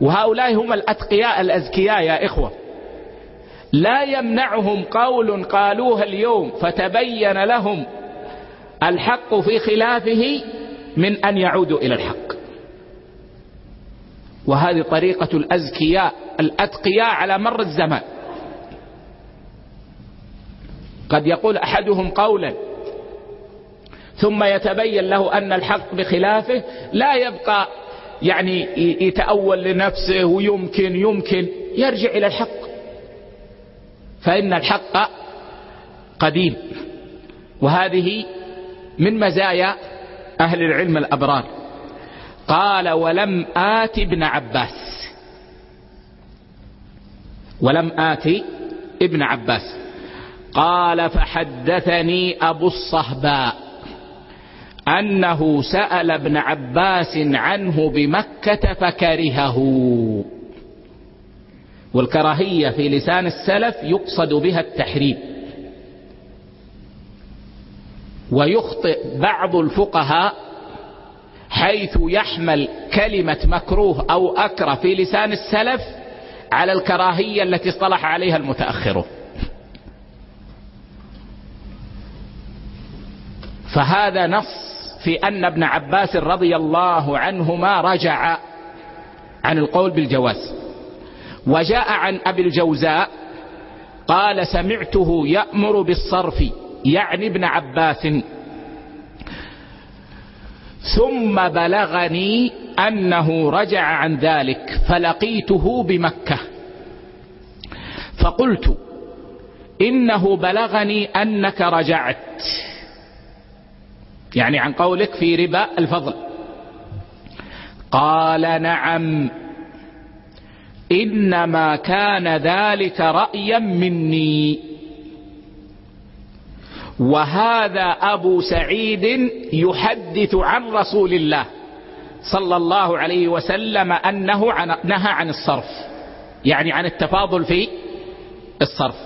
وهؤلاء هم الأتقياء الأزكياء يا إخوة. لا يمنعهم قول قالوه اليوم فتبين لهم الحق في خلافه من أن يعودوا إلى الحق. وهذه طريقة الأزكياء الأتقياء على مر الزمان. قد يقول أحدهم قولا ثم يتبين له أن الحق بخلافه لا يبقى يعني يتأول لنفسه ويمكن يمكن يرجع إلى الحق. فإن الحق قديم. وهذه من مزايا أهل العلم الأبرار. قال ولم آت ابن عباس. ولم آت ابن عباس. قال فحدثني أبو الصهباء. أنه سأل ابن عباس عنه بمكة فكرهه. والكراهية في لسان السلف يقصد بها التحريم. ويخطئ بعض الفقهاء حيث يحمل كلمة مكروه أو أكره في لسان السلف على الكراهية التي اصطلح عليها المتأخرون فهذا نص في أن ابن عباس رضي الله عنهما رجع عن القول بالجواز. وجاء عن أبي الجوزاء قال سمعته يأمر بالصرف يعني ابن عباس. ثم بلغني أنه رجع عن ذلك فلقيته بمكة. فقلت إنه بلغني أنك رجعت. يعني عن قولك في ربا الفضل. قال نعم. إنما كان ذلك رأيا مني. وهذا أبو سعيد يحدث عن رسول الله صلى الله عليه وسلم أنه نهى عن الصرف. يعني عن التفاضل في الصرف.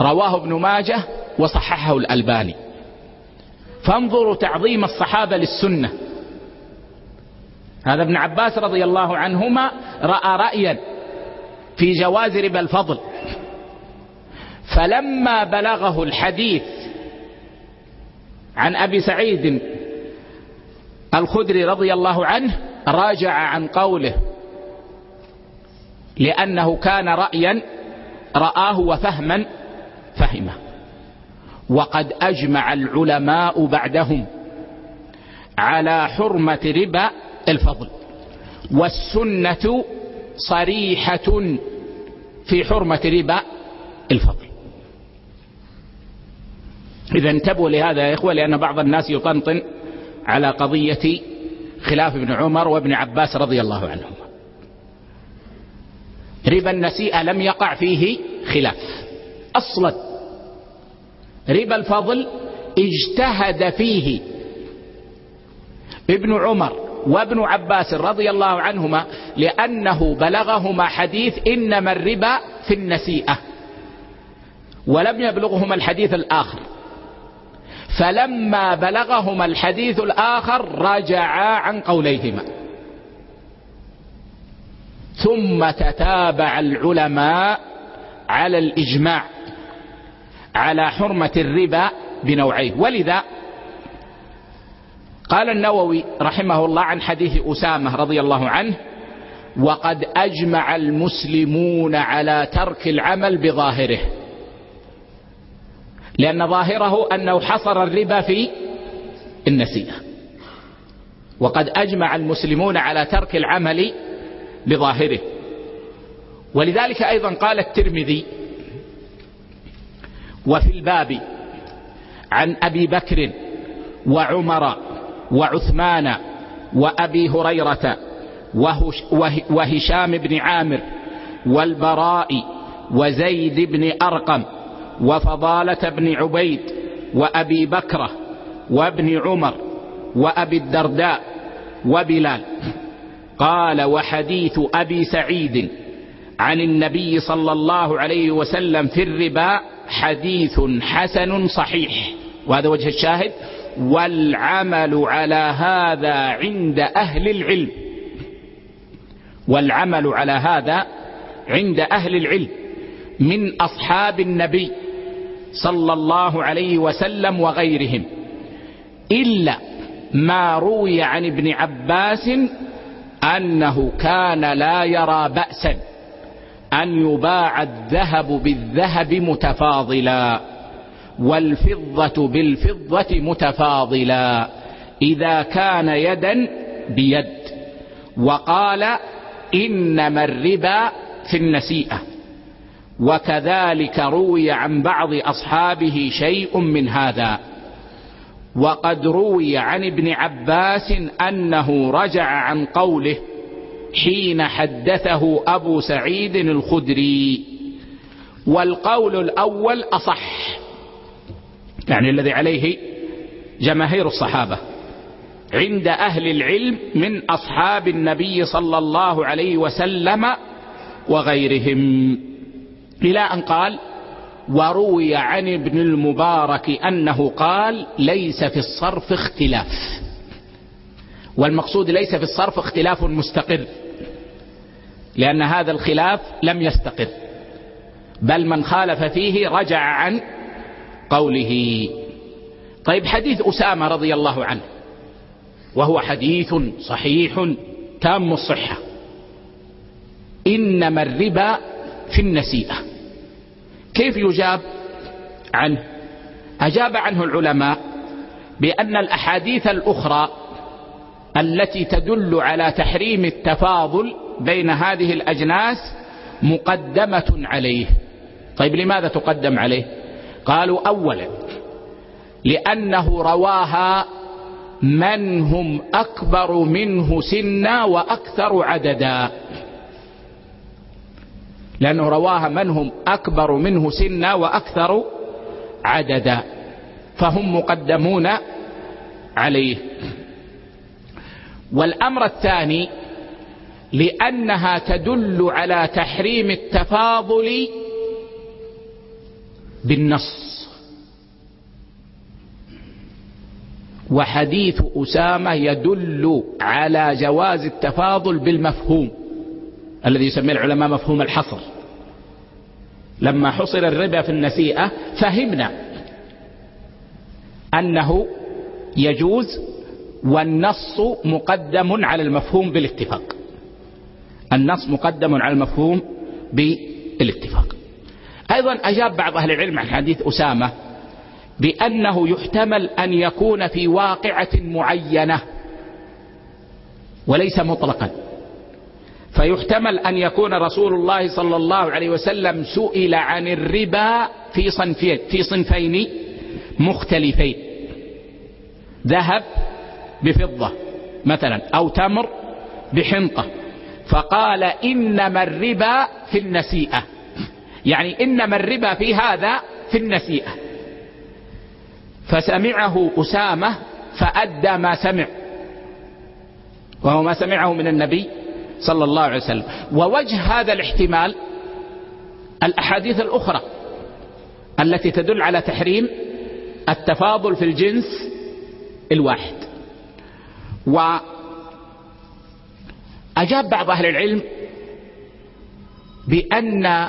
رواه ابن ماجه وصححه الألباني. فانظروا تعظيم الصحابة للسنة. هذا ابن عباس رضي الله عنهما رأى رأيا في جواز ربا الفضل. فلما بلغه الحديث عن أبي سعيد الخدري رضي الله عنه راجع عن قوله لأنه كان رأيا رآه وفهما فهمه. وقد أجمع العلماء بعدهم على حرمة ربا الفضل والسنة صريحة في حرمة ربا الفضل. إذا انتبهوا لهذا يا إخوة لأن بعض الناس يطنطن على قضية خلاف ابن عمر وابن عباس رضي الله عنهما. ربا النسيئة لم يقع فيه خلاف. أصلا ربا الفضل اجتهد فيه ابن عمر وابن عباس رضي الله عنهما لأنه بلغهما حديث إنما الربا في النسيئة ولم يبلغهما الحديث الآخر. فلما بلغهما الحديث الآخر رجعا عن قوليهما. ثم تتابع العلماء على الإجماع. على حرمة الربا بنوعيه ولذا قال النووي رحمه الله عن حديث أسامة رضي الله عنه وقد أجمع المسلمون على ترك العمل بظاهره. لأن ظاهره أنه حصر الربا في النسيئة. وقد أجمع المسلمون على ترك العمل بظاهره. ولذلك أيضا قال الترمذي وفي الباب عن أبي بكر وعمر وعثمان وأبي هريرة وهشام بن عامر والبراء وزيد بن أرقم وفضالة بن عبيد وأبي بكرة وابن عمر وأبي الدرداء وبلال. قال وحديث أبي سعيد عن النبي صلى الله عليه وسلم في الربا حديث حسن صحيح. وهذا وجه الشاهد. والعمل على هذا عند أهل العلم. والعمل على هذا عند أهل العلم. من أصحاب النبي صلى الله عليه وسلم وغيرهم. إلا ما روي عن ابن عباس أنه كان لا يرى بأسا. أن يباع الذهب بالذهب متفاضلا والفضة بالفضة متفاضلا إذا كان يدا بيد. وقال إنما الربا في النسيئة. وكذلك روي عن بعض أصحابه شيء من هذا. وقد روي عن ابن عباس أنه رجع عن قوله حين حدثه أبو سعيد الخدري والقول الأول أصح يعني الذي عليه جماهير الصحابة عند أهل العلم من أصحاب النبي صلى الله عليه وسلم وغيرهم. إلى أن قال وروي عن ابن المبارك أنه قال ليس في الصرف اختلاف. والمقصود ليس في الصرف اختلاف مستقر. لأن هذا الخلاف لم يستقر. بل من خالف فيه رجع عن قوله. طيب حديث أسامة رضي الله عنه وهو حديث صحيح تام الصحة. إنما الربا في النسيئة. كيف يجاب عنه؟ أجاب عنه العلماء بأن الأحاديث الأخرى التي تدل على تحريم التفاضل بين هذه الأجناس مقدمة عليه. طيب لماذا تقدم عليه؟ قالوا أولا لأنه رواها من هم أكبر منه سنا وأكثر عددا. لأنه رواها من هم أكبر منه سنا وأكثر عددا فهم مقدمون عليه. والأمر الثاني لأنها تدل على تحريم التفاضل بالنص. وحديث أسامة يدل على جواز التفاضل بالمفهوم الذي يسميه العلماء مفهوم الحصر. لما حصر الربا في النسيئة فهمنا أنه يجوز والنص مقدم على المفهوم بالاتفاق. النص مقدم على المفهوم بالاتفاق. أيضا أجاب بعض أهل العلم عن حديث أسامة بأنه يحتمل أن يكون في واقعة معينة وليس مطلقا. فيحتمل أن يكون رسول الله صلى الله عليه وسلم سئل عن الربا في صنفين في صنفين مختلفين. ذهب بفضة مثلا أو تمر بحنطة. فقال إنما الربا في النسيئة. يعني إنما الربا في هذا في النسيئة. فسمعه أسامة فأدى ما سمع. وهو ما سمعه من النبي صلى الله عليه وسلم. ووجه هذا الاحتمال الأحاديث الأخرى التي تدل على تحريم التفاضل في الجنس الواحد. وأجاب بعض أهل العلم بأن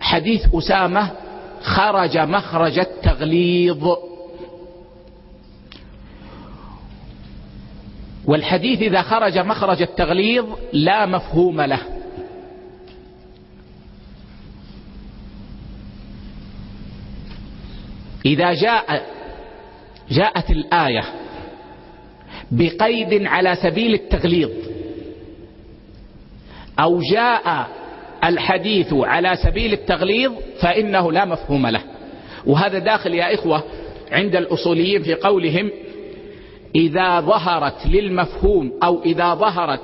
حديث أسامة خرج مخرج التغليظ. والحديث إذا خرج مخرج التغليظ لا مفهوم له. إذا جاء جاءت الآية بقيد على سبيل التغليظ. أو جاء الحديث على سبيل التغليظ فإنه لا مفهوم له. وهذا داخل يا إخوة عند الأصوليين في قولهم إذا ظهرت للمفهوم أو إذا ظهرت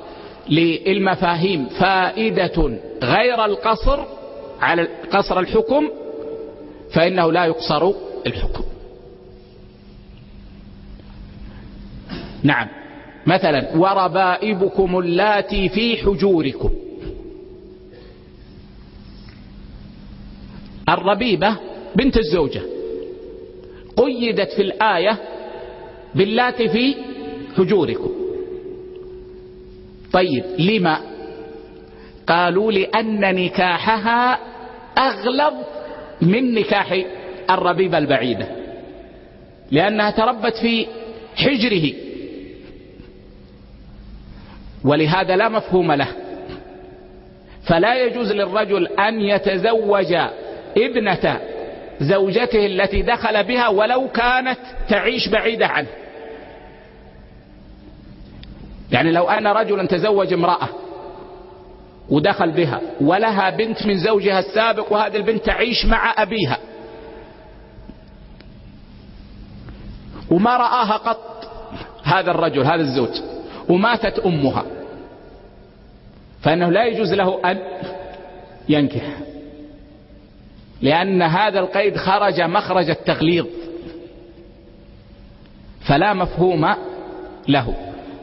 للمفاهيم فائدة غير القصر على قصر الحكم فإنه لا يقصر الحكم. نعم. مثلا وربائبكم اللاتي في حجوركم. الربيبة بنت الزوجة. قيدت في الآية باللات في حجوركم. طيب لما؟ قالوا لأن نكاحها أغلب من نكاح الربيبة البعيدة. لأنها تربت في حجره. ولهذا لا مفهوم له. فلا يجوز للرجل أن يتزوج ابنة زوجته التي دخل بها ولو كانت تعيش بعيدة عنه. يعني لو أن رجلا تزوج امرأة ودخل بها ولها بنت من زوجها السابق وهذه البنت تعيش مع أبيها وما رآها قط هذا الرجل هذا الزوج. وماتت أمها. فإنه لا يجوز له أن ينكح. لأن هذا القيد خرج مخرج التغليظ. فلا مفهوم له.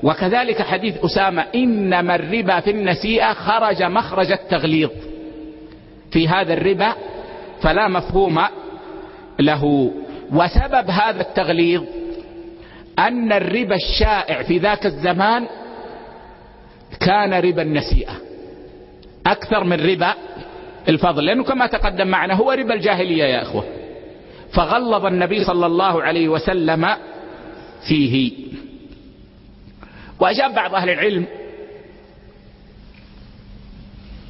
وكذلك حديث أسامة إنما الربا في النسيئة خرج مخرج التغليظ. في هذا الربا فلا مفهوم له. وسبب هذا التغليظ أن الربا الشائع في ذاك الزمان كان ربا النسيئة. أكثر من ربا الفضل لأنه كما تقدم معنا هو ربا الجاهلية يا أخوة. فغلظ النبي صلى الله عليه وسلم فيه. وأجاب بعض أهل العلم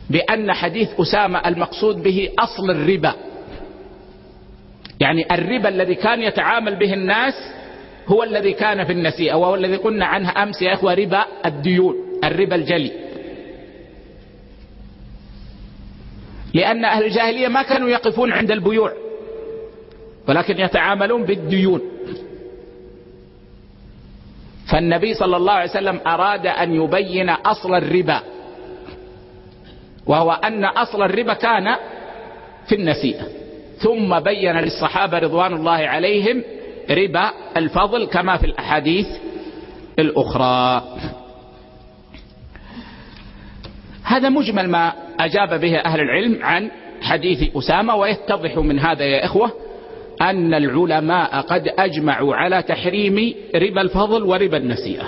بأن حديث أسامة المقصود به أصل الربا. يعني الربا الذي كان يتعامل به الناس هو الذي كان في النسيئة وهو الذي قلنا عنه أمس يا إخوة ربا الديون الربا الجلي. لأن أهل الجاهلية ما كانوا يقفون عند البيوع ولكن يتعاملون بالديون. فالنبي صلى الله عليه وسلم أراد أن يبين أصل الربا وهو أن أصل الربا كان في النسيئة ثم بين للصحابة رضوان الله عليهم ربا الفضل كما في الأحاديث الأخرى. هذا مجمل ما أجاب به أهل العلم عن حديث أسامة ويتضح من هذا يا إخوة أن العلماء قد أجمعوا على تحريم ربا الفضل وربا النسيئة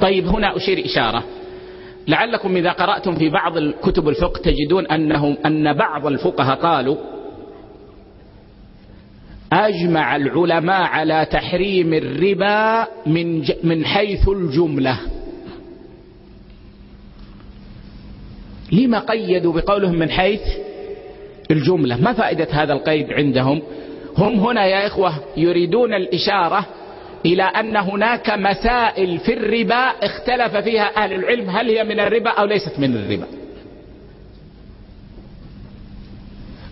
طيب هنا أشير إشارة. لعلكم إذا قرأتم في بعض الكتب الفقه تجدون أنهم أن بعض الفقهاء قالوا أجمع العلماء على تحريم الربا من من حيث الجملة. لما قيدوا بقولهم من حيث الجملة؟ ما فائدة هذا القيد عندهم؟ هم هنا يا إخوة يريدون الإشارة إلى أن هناك مسائل في الربا اختلف فيها أهل العلم. هل هي من الربا أو ليست من الربا؟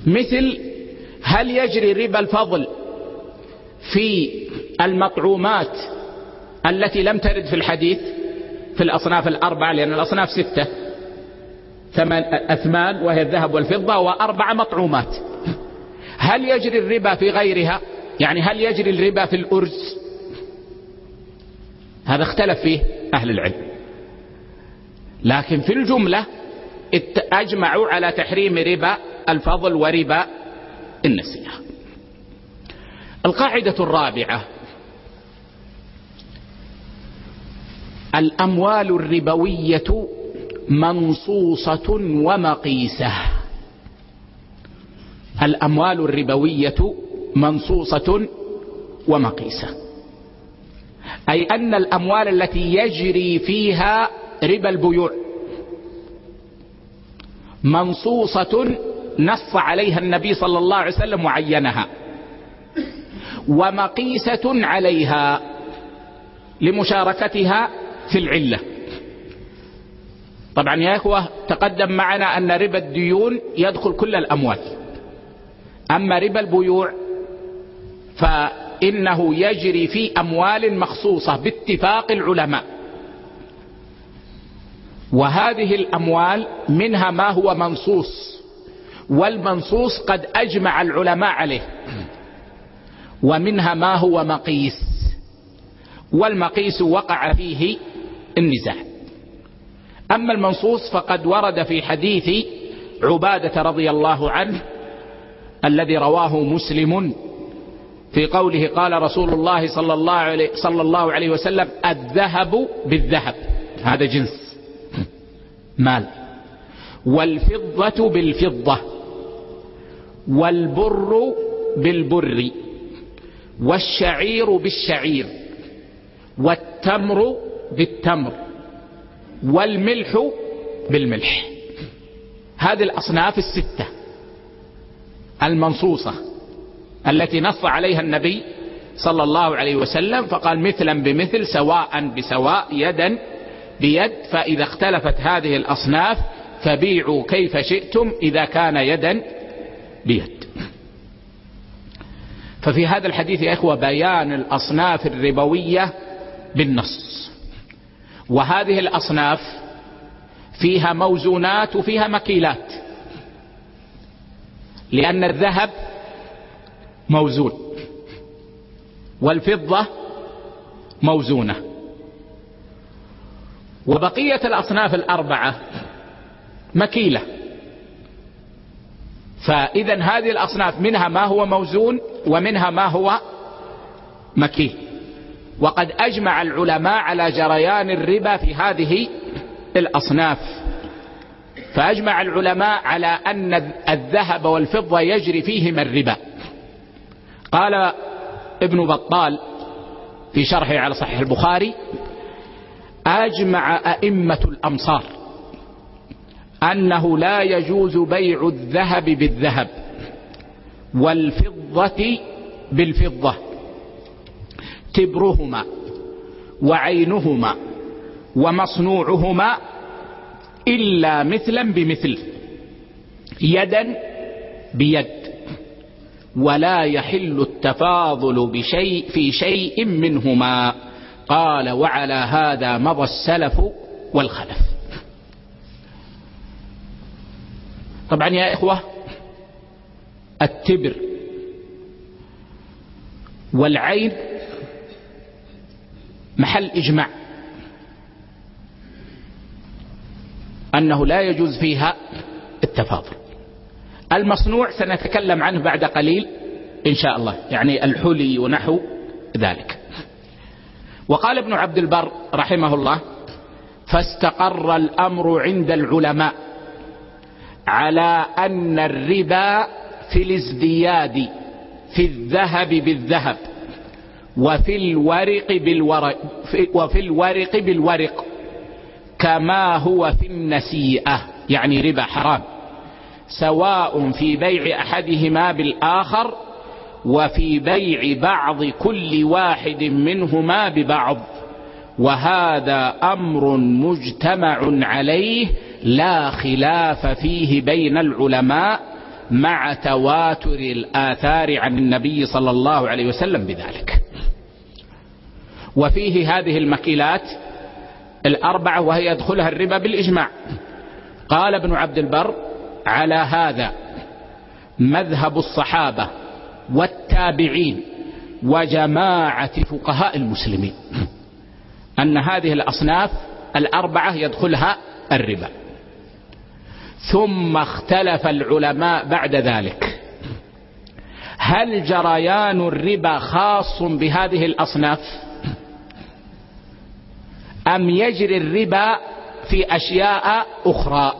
مثل هل يجري ربا الفضل في المطعومات التي لم ترد في الحديث في الأصناف الأربعة؟ لأن الأصناف ستة. ثمان أثمان وهي الذهب والفضة وأربع مطعومات. هل يجري الربا في غيرها؟ يعني هل يجري الربا في الأرز؟ هذا اختلف فيه أهل العلم. لكن في الجملة أجمعوا على تحريم ربا الفضل وربا النسيئة القاعدة الرابعة. الأموال الربوية منصوصة ومقيسة. الأموال الربوية منصوصة ومقيسة. أي أن الأموال التي يجري فيها ربا البيوع منصوصة نص عليها النبي صلى الله عليه وسلم وعينها. ومقيسة عليها لمشاركتها في العلة. طبعا يا إخوة تقدم معنا أن ربا الديون يدخل كل الأموال. أما ربا البيوع فإنه يجري في أموال مخصوصة باتفاق العلماء. وهذه الأموال منها ما هو منصوص. والمنصوص قد أجمع العلماء عليه. ومنها ما هو مقيس. والمقيس وقع فيه النزاع. أما المنصوص فقد ورد في حديث عبادة رضي الله عنه الذي رواه مسلم في قوله قال رسول الله صلى الله عليه, صلى الله عليه وسلم الذهب بالذهب. هذا جنس. مال. والفضة بالفضة. والبر بالبر والشعير بالشعير والتمر بالتمر والملح بالملح. هذه الأصناف الستة المنصوصة التي نص عليها النبي صلى الله عليه وسلم فقال مثلا بمثل سواء بسواء يدا بيد فإذا اختلفت هذه الأصناف فبيعوا كيف شئتم إذا كان يدا بيد. ففي هذا الحديث يا إخوة بيان الأصناف الربوية بالنص. وهذه الأصناف فيها موزونات وفيها مكيلات. لأن الذهب موزون والفضة موزونة. وبقية الأصناف الأربعة مكيلة. فإذا هذه الأصناف منها ما هو موزون ومنها ما هو مكيل وقد أجمع العلماء على جريان الربا في هذه الأصناف. فأجمع العلماء على أن الذهب والفضة يجري فيهما الربا. قال ابن بطال في شرحه على صحيح البخاري أجمع أئمة الأمصار. أنه لا يجوز بيع الذهب بالذهب والفضة بالفضة تبرهما وعينهما ومصنوعهما إلا مثلا بمثل يدا بيد ولا يحل التفاضل بشيء في شيء منهما. قال وعلى هذا مضى السلف والخلف. طبعا يا إخوة التبر والعين محل إجماع أنه لا يجوز فيها التفاضل. المصنوع سنتكلم عنه بعد قليل إن شاء الله يعني الحلي ونحو ذلك. وقال ابن عبد البر رحمه الله فاستقر الأمر عند العلماء على أن الربا في الازدياد في الذهب بالذهب وفي الورق بالورق وفي الورق بالورق كما هو في النسيئة يعني ربا حرام سواء في بيع أحدهما بالآخر وفي بيع بعض كل واحد منهما ببعض وهذا أمر مجتمع عليه لا خلاف فيه بين العلماء مع تواتر الآثار عن النبي صلى الله عليه وسلم بذلك. وفيه هذه المكيلات الأربعة وهي يدخلها الربا بالإجماع. قال ابن عبد البر على هذا مذهب الصحابة والتابعين وجماعة فقهاء المسلمين. أن هذه الأصناف الأربعة يدخلها الربا. ثم اختلف العلماء بعد ذلك. هل جريان الربا خاص بهذه الأصناف؟ أم يجري الربا في أشياء أخرى؟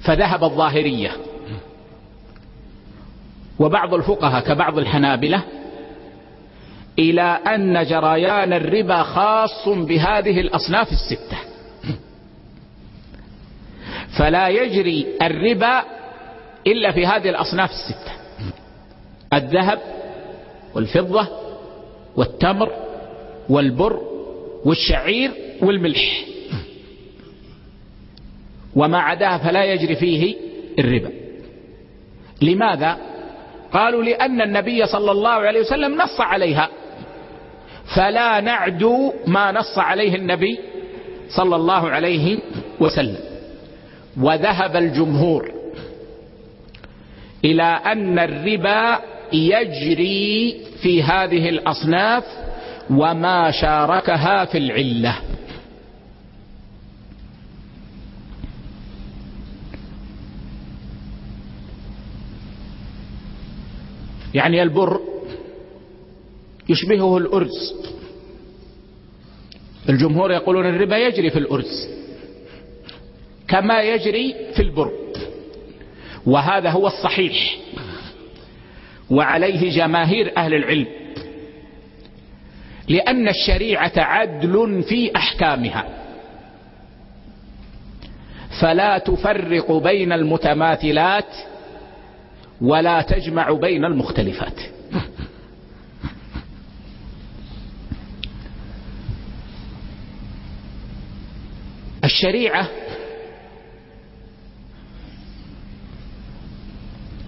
فذهب الظاهرية. وبعض الفقهاء كبعض الحنابلة إلى أن جريان الربا خاص بهذه الأصناف الستة. فلا يجري الربا إلا في هذه الأصناف الستة. الذهب والفضة والتمر والبر والشعير والملح. وما عداها فلا يجري فيه الربا. لماذا؟ قالوا لأن النبي صلى الله عليه وسلم نص عليها. فلا نعدو ما نص عليه النبي صلى الله عليه وسلم. وذهب الجمهور إلى أن الربا يجري في هذه الأصناف وما شاركها في العلة. يعني البر يشبهه الأرز. الجمهور يقولون الربا يجري في الأرز. كما يجري في البر وهذا هو الصحيح. وعليه جماهير أهل العلم. لأن الشريعة عدل في أحكامها. فلا تفرق بين المتماثلات ولا تجمع بين المختلفات. الشريعة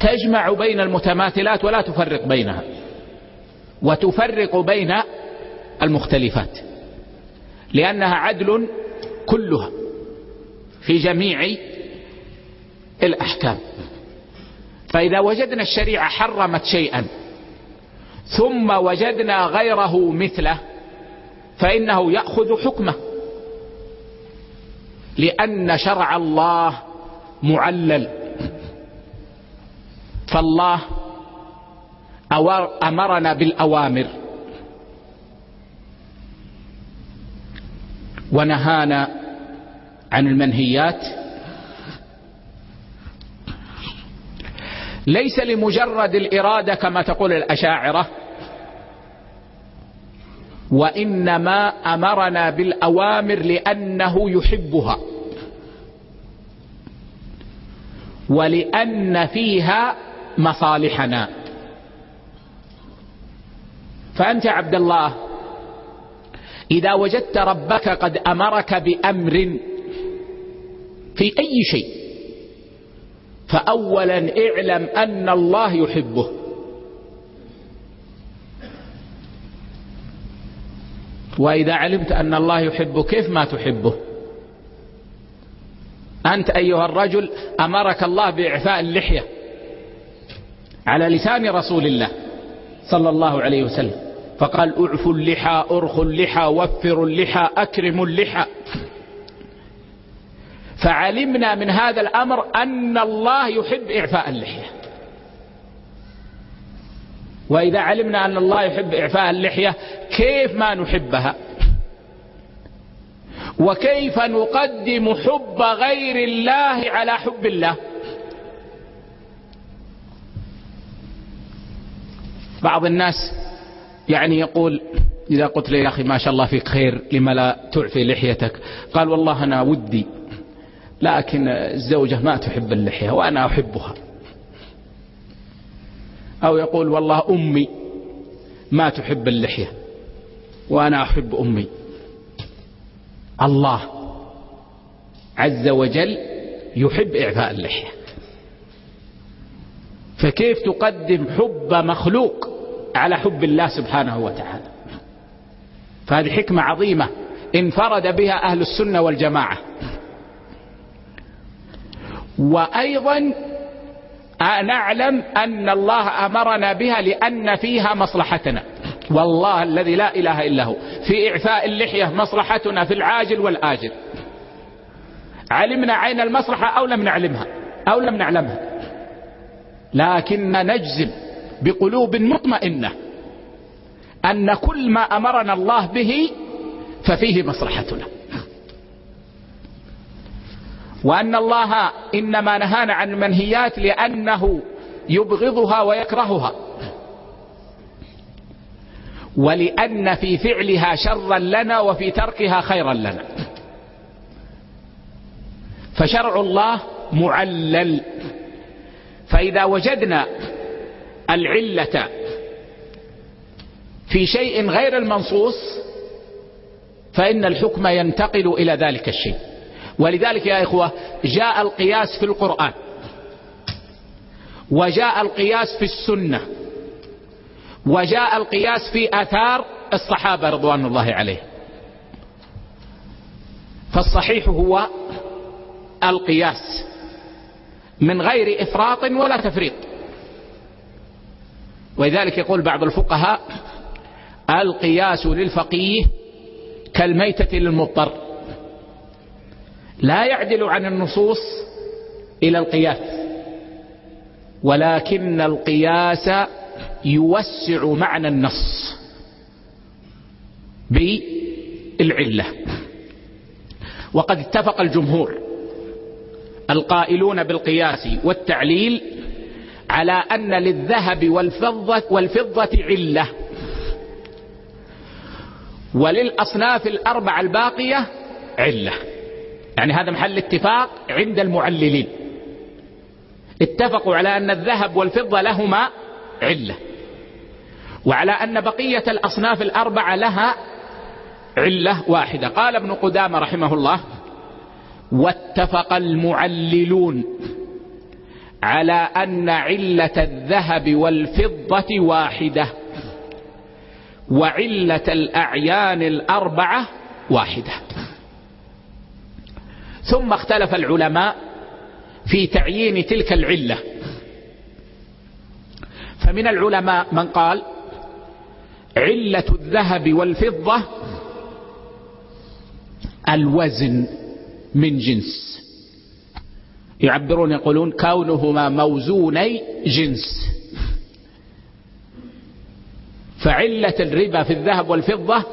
تجمع بين المتماثلات ولا تفرق بينها. وتفرق بين المختلفات. لأنها عدل كلها في جميع الأحكام. فإذا وجدنا الشريعة حرمت شيئا ثم وجدنا غيره مثله فإنه يأخذ حكمه. لأن شرع الله معلل. فالله أمرنا بالأوامر. ونهانا عن المنهيات. ليس لمجرد الإرادة كما تقول الأشاعرة. وإنما أمرنا بالأوامر لأنه يحبها. ولأن فيها مصالحنا. فأنت عبد الله إذا وجدت ربك قد أمرك بأمر في أي شيء فأولا اعلم أن الله يحبه. وإذا علمت أن الله يحبه كيف ما تحبه؟ أنت أيها الرجل أمرك الله بإعفاء اللحية. على لسان رسول الله صلى الله عليه وسلم فقال أعفوا اللحى أرخوا اللحى وفروا اللحى أكرموا اللحى. فعلمنا من هذا الأمر أن الله يحب إعفاء اللحية. وإذا علمنا أن الله يحب إعفاء اللحية كيف ما نحبها؟ وكيف نقدم حب غير الله على حب الله؟ بعض الناس يعني يقول إذا قلت لي يا أخي ما شاء الله فيك خير لما لا تعفي لحيتك؟ قال والله أنا ودي لكن الزوجة ما تحب اللحية وأنا أحبها. أو يقول والله أمي ما تحب اللحية وأنا أحب أمي. الله عز وجل يحب إعفاء اللحية. فكيف تقدم حب مخلوق؟ على حب الله سبحانه وتعالى. فهذه حكمة عظيمة انفرد بها أهل السنة والجماعة. وأيضا نعلم أن الله أمرنا بها لأن فيها مصلحتنا. والله الذي لا إله إلا هو. في إعفاء اللحية مصلحتنا في العاجل والآجل. علمنا عين المصلحة أو لم نعلمها؟ أو لم نعلمها. لكن نجزم بقلوب مطمئنة أن كل ما أمرنا الله به ففيه مصلحتنا. وأن الله إنما نهانا عن المنهيات لأنه يبغضها ويكرهها. ولأن في فعلها شرا لنا وفي تركها خيرا لنا. فشرع الله معلل. فإذا وجدنا العلة في شيء غير المنصوص فإن الحكم ينتقل إلى ذلك الشيء. ولذلك يا إخوة جاء القياس في القرآن وجاء القياس في السنة وجاء القياس في آثار الصحابة رضوان الله عليه. فالصحيح هو القياس من غير إفراط ولا تفريط. ولذلك يقول بعض الفقهاء القياس للفقيه كالميتة للمضطر. لا يعدل عن النصوص إلى القياس ولكن القياس يوسع معنى النص بالعلة. وقد اتفق الجمهور القائلون بالقياس والتعليل على أن للذهب والفضة, والفضة علة. وللأصناف الأربعة الباقية علة. يعني هذا محل اتفاق عند المعللين. اتفقوا على أن الذهب والفضة لهما علة. وعلى أن بقية الأصناف الأربعة لها علة واحدة. قال ابن قدامة رحمه الله واتفق المعللون. على أن علة الذهب والفضة واحدة وعلة الأعيان الأربعة واحدة. ثم اختلف العلماء في تعيين تلك العلة. فمن العلماء من قال علة الذهب والفضة الوزن من جنس. يعبرون يقولون كونهما موزوني جنس. فعلة الربا في الذهب والفضة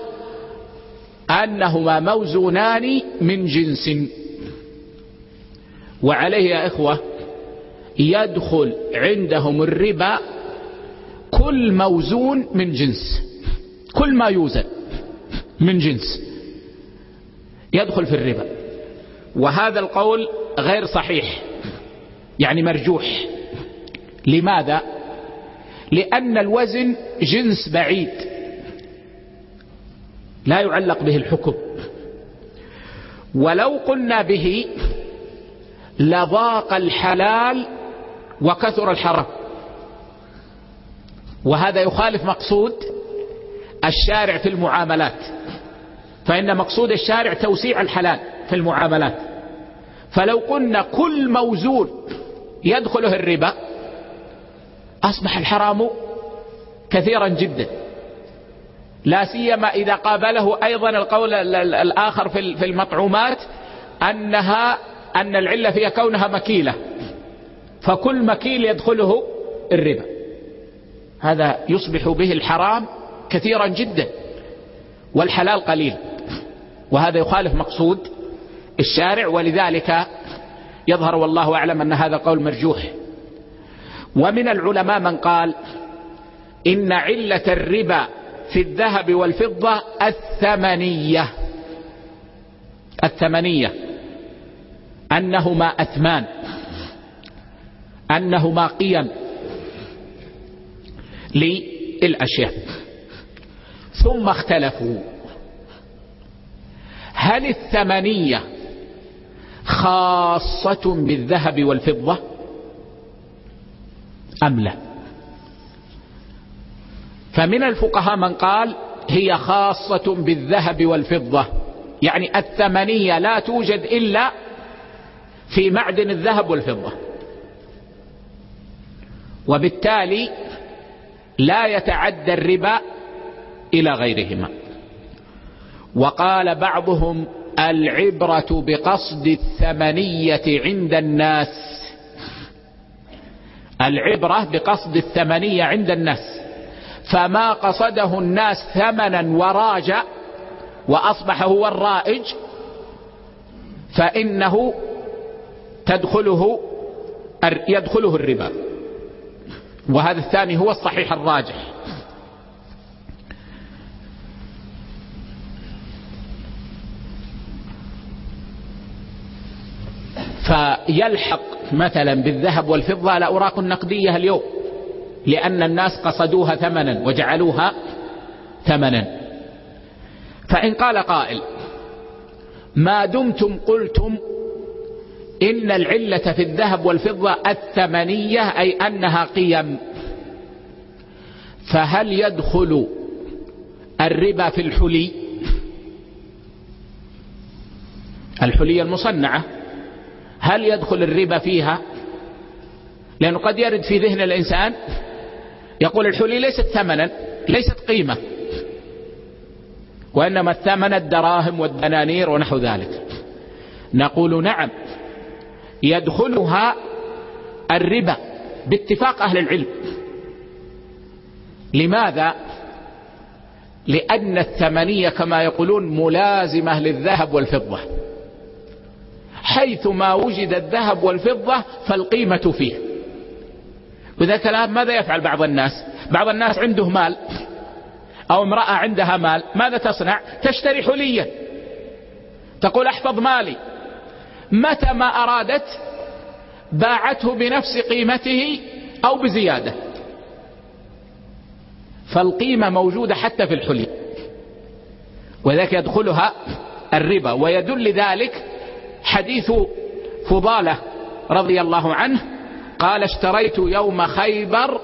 أنهما موزونان من جنس. وعليه يا إخوة يدخل عندهم الربا كل موزون من جنس. كل ما يوزن من جنس. يدخل في الربا. وهذا القول غير صحيح يعني مرجوح. لماذا؟ لأن الوزن جنس بعيد. لا يعلق به الحكم. ولو قلنا به لضاق الحلال وكثر الحرام. وهذا يخالف مقصود الشارع في المعاملات. فإن مقصود الشارع توسيع الحلال في المعاملات. فلو قلنا كل موزون يدخله الربا أصبح الحرام كثيرا جدا. لا سيما إذا قابله أيضا القول الآخر في المطعومات أنها أن العلة فيها كونها مكيلة. فكل مكيل يدخله الربا. هذا يصبح به الحرام كثيرا جدا والحلال قليل. وهذا يخالف مقصود الشارع ولذلك يظهر والله أعلم أن هذا قول مرجوح. ومن العلماء من قال إن علة الربا في الذهب والفضة الثمنية. الثمنية. أنهما أثمان. أنهما قيم للأشياء. ثم اختلفوا. هل الثمنية خاصة بالذهب والفضة؟ أم لا؟ فمن الفقهاء من قال هي خاصة بالذهب والفضة. يعني الثمنية لا توجد إلا في معدن الذهب والفضة. وبالتالي لا يتعدى الربا إلى غيرهما. وقال بعضهم العبرة بقصد الثمنية عند الناس. العبرة بقصد الثمنية عند الناس. فما قصده الناس ثمنا وراج وأصبح هو الرائج فإنه تدخله يدخله الربا. وهذا الثاني هو الصحيح الراجح. فيلحق مثلا بالذهب والفضة الأوراق النقدية اليوم لأن الناس قصدوها ثمنا وجعلوها ثمنا. فإن قال قائل ما دمتم قلتم إن العلة في الذهب والفضة الثمنية أي أنها قيم فهل يدخل الربا في الحلي؟ الحلي المصنعة. هل يدخل الربا فيها؟ لأنه قد يرد في ذهن الإنسان يقول الحلي ليست ثمنا ليست قيمة وإنما الثمن الدراهم والدنانير ونحو ذلك. نقول نعم يدخلها الربا باتفاق أهل العلم. لماذا؟ لأن الثمنية كما يقولون ملازمة للذهب والفضة. حيث ما وجد الذهب والفضة فالقيمة فيه. وإذا كلام ماذا يفعل بعض الناس؟ بعض الناس عنده مال أو امرأة عندها مال ماذا تصنع؟ تشتري حليا تقول احفظ مالي. متى ما أرادت باعته بنفس قيمته أو بزيادة. فالقيمة موجودة حتى في الحلي. وذلك يدخلها الربا ويدل ذلك حديث فضالة رضي الله عنه قال اشتريت يوم خيبر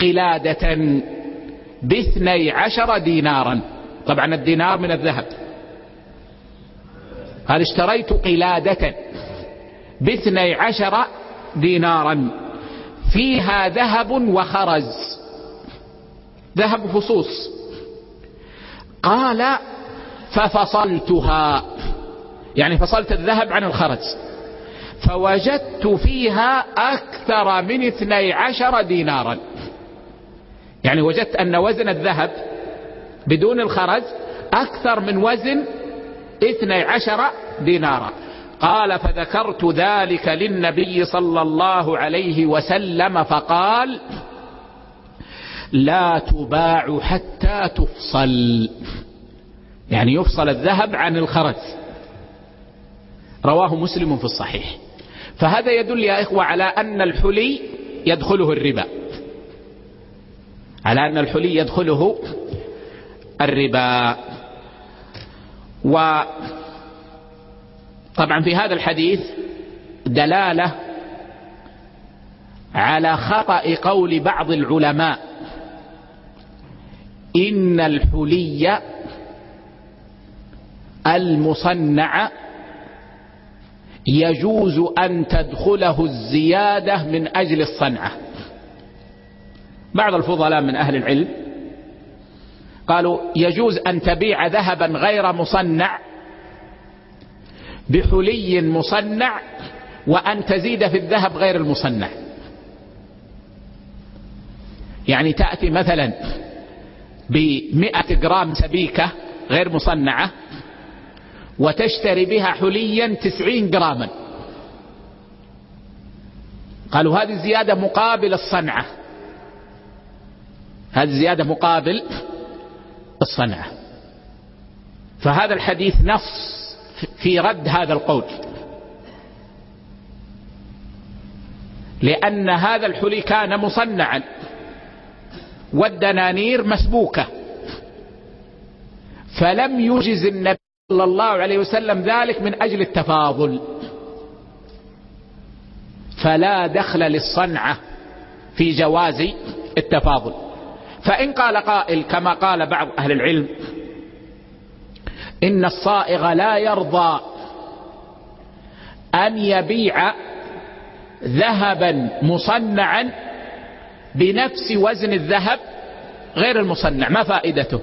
قلادة باثني عشر دينارا. طبعا الدينار من الذهب. قال اشتريت قلادة باثني عشر دينارا فيها ذهب وخرز. ذهب فصوص قال ففصلتها. يعني فصلت الذهب عن الخرز فوجدت فيها أكثر من اثني عشر دينارا. يعني وجدت أن وزن الذهب بدون الخرز أكثر من وزن اثني عشر دينارا. قال فذكرت ذلك للنبي صلى الله عليه وسلم فقال لا تباع حتى تفصل. يعني يفصل الذهب عن الخرز رواه مسلم في الصحيح. فهذا يدل يا إخوة على أن الحلي يدخله الربا. على أن الحلي يدخله الربا. و طبعا في هذا الحديث دلالة على خطأ قول بعض العلماء. إن الحلي المصنع يجوز أن تدخله الزيادة من أجل الصنعة. بعض الفضلاء من أهل العلم قالوا يجوز أن تبيع ذهبا غير مصنع بحلي مصنع وأن تزيد في الذهب غير المصنع. يعني تأتي مثلا بمئة جرام سبيكة غير مصنعة وتشتري بها حليا تسعين جراما. قالوا هذه الزيادة مقابل الصنعة. هذه زيادة مقابل الصنعة. فهذا الحديث نص في رد هذا القول. لأن هذا الحلي كان مصنعا. والدنانير مسبوكة. فلم يجز النبي صلى الله عليه وسلم ذلك من أجل التفاضل. فلا دخل للصنعة في جواز التفاضل. فإن قال قائل كما قال بعض أهل العلم إن الصائغ لا يرضى أن يبيع ذهبا مصنعا بنفس وزن الذهب غير المصنع. ما فائدته؟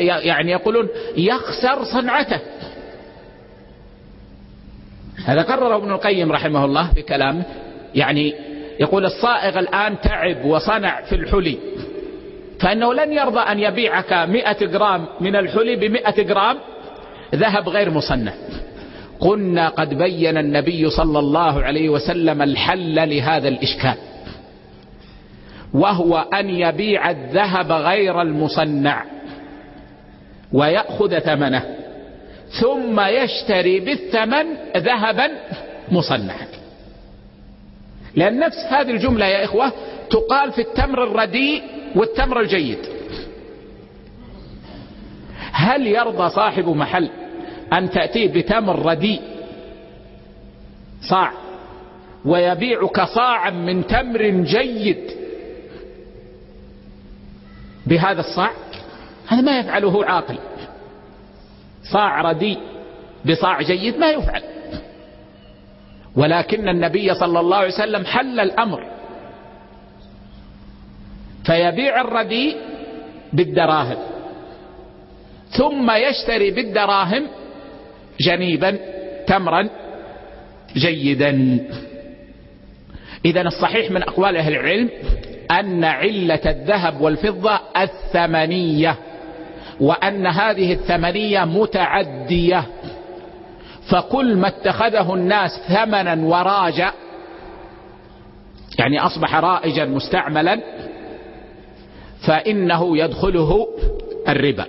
يعني يقولون يخسر صنعته. هذا قرره ابن القيم رحمه الله في كلامه. يعني يقول الصائغ الآن تعب وصنع في الحلي. فإنه لن يرضى أن يبيعك مئة جرام من الحلي بمئة جرام ذهب غير مصنع. قلنا قد بين النبي صلى الله عليه وسلم الحل لهذا الإشكال. وهو أن يبيع الذهب غير المصنع. ويأخذ ثمنه ثم يشتري بالثمن ذهبا مصنعا. لأن نفس هذه الجملة يا إخوة تقال في التمر الرديء والتمر الجيد. هل يرضى صاحب محل أن تأتيه بتمر رديء صاع ويبيعك صاعا من تمر جيد بهذا الصاع؟ هذا ما يفعله عاقل. صاع رديء بصاع جيد ما يفعل. ولكن النبي صلى الله عليه وسلم حل الأمر. فيبيع الرديء بالدراهم. ثم يشتري بالدراهم جنيبا تمرا جيدا. إذا الصحيح من أقوال أهل العلم أن علة الذهب والفضة الثمنية. وأن هذه الثمنية متعدية. فكل ما اتخذه الناس ثمنا وراجا يعني أصبح رائجا مستعملا فإنه يدخله الربا.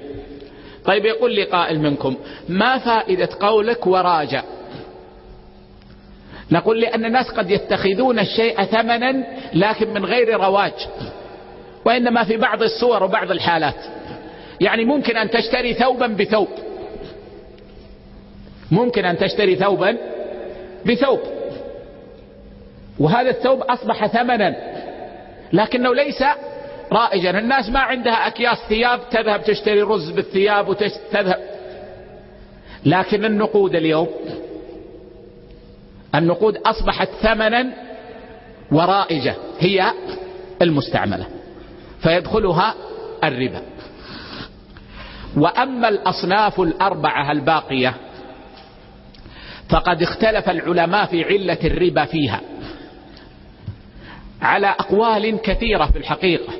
طيب يقول لي قائل منكم ما فائدة قولك وراجع نقول لأن الناس قد يتخذون الشيء ثمنا لكن من غير رواج وإنما في بعض الصور وبعض الحالات. يعني ممكن أن تشتري ثوبا بثوب. ممكن أن تشتري ثوبا بثوب. وهذا الثوب أصبح ثمنا. لكنه ليس رائجا. الناس ما عندها أكياس ثياب تذهب تشتري رز بالثياب وتذهب لكن النقود اليوم النقود أصبحت ثمنا ورائجة. هي المستعملة. فيدخلها الربا. وأما الأصناف الأربعة الباقية فقد اختلف العلماء في علة الربا فيها على أقوال كثيرة في الحقيقة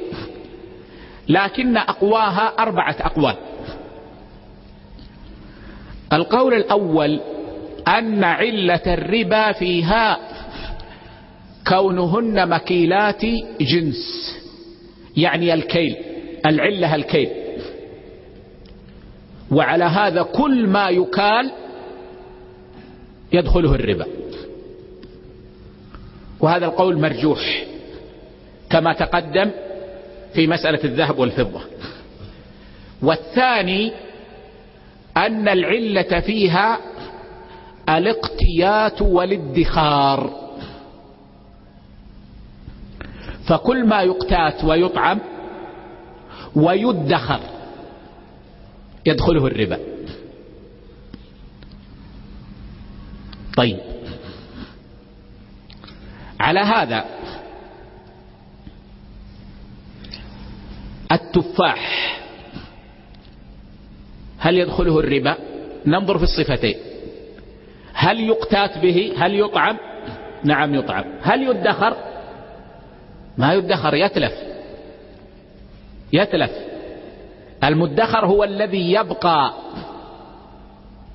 لكن أقواها أربعة أقوال. القول الأول أن علة الربا فيها كونهن مكيلات جنس يعني الكيل العلة الكيل. وعلى هذا كل ما يكال يدخله الربا. وهذا القول مرجوح كما تقدم في مسألة الذهب والفضة. والثاني أن العلة فيها الاقتيات والادخار. فكل ما يقتات ويطعم ويدخر يدخله الربا. طيب. على هذا التفاح هل يدخله الربا؟ ننظر في الصفتين. هل يقتات به؟ هل يطعم؟ نعم يطعم. هل يدخر؟ ما يدخر يتلف. يتلف. المدخر هو الذي يبقى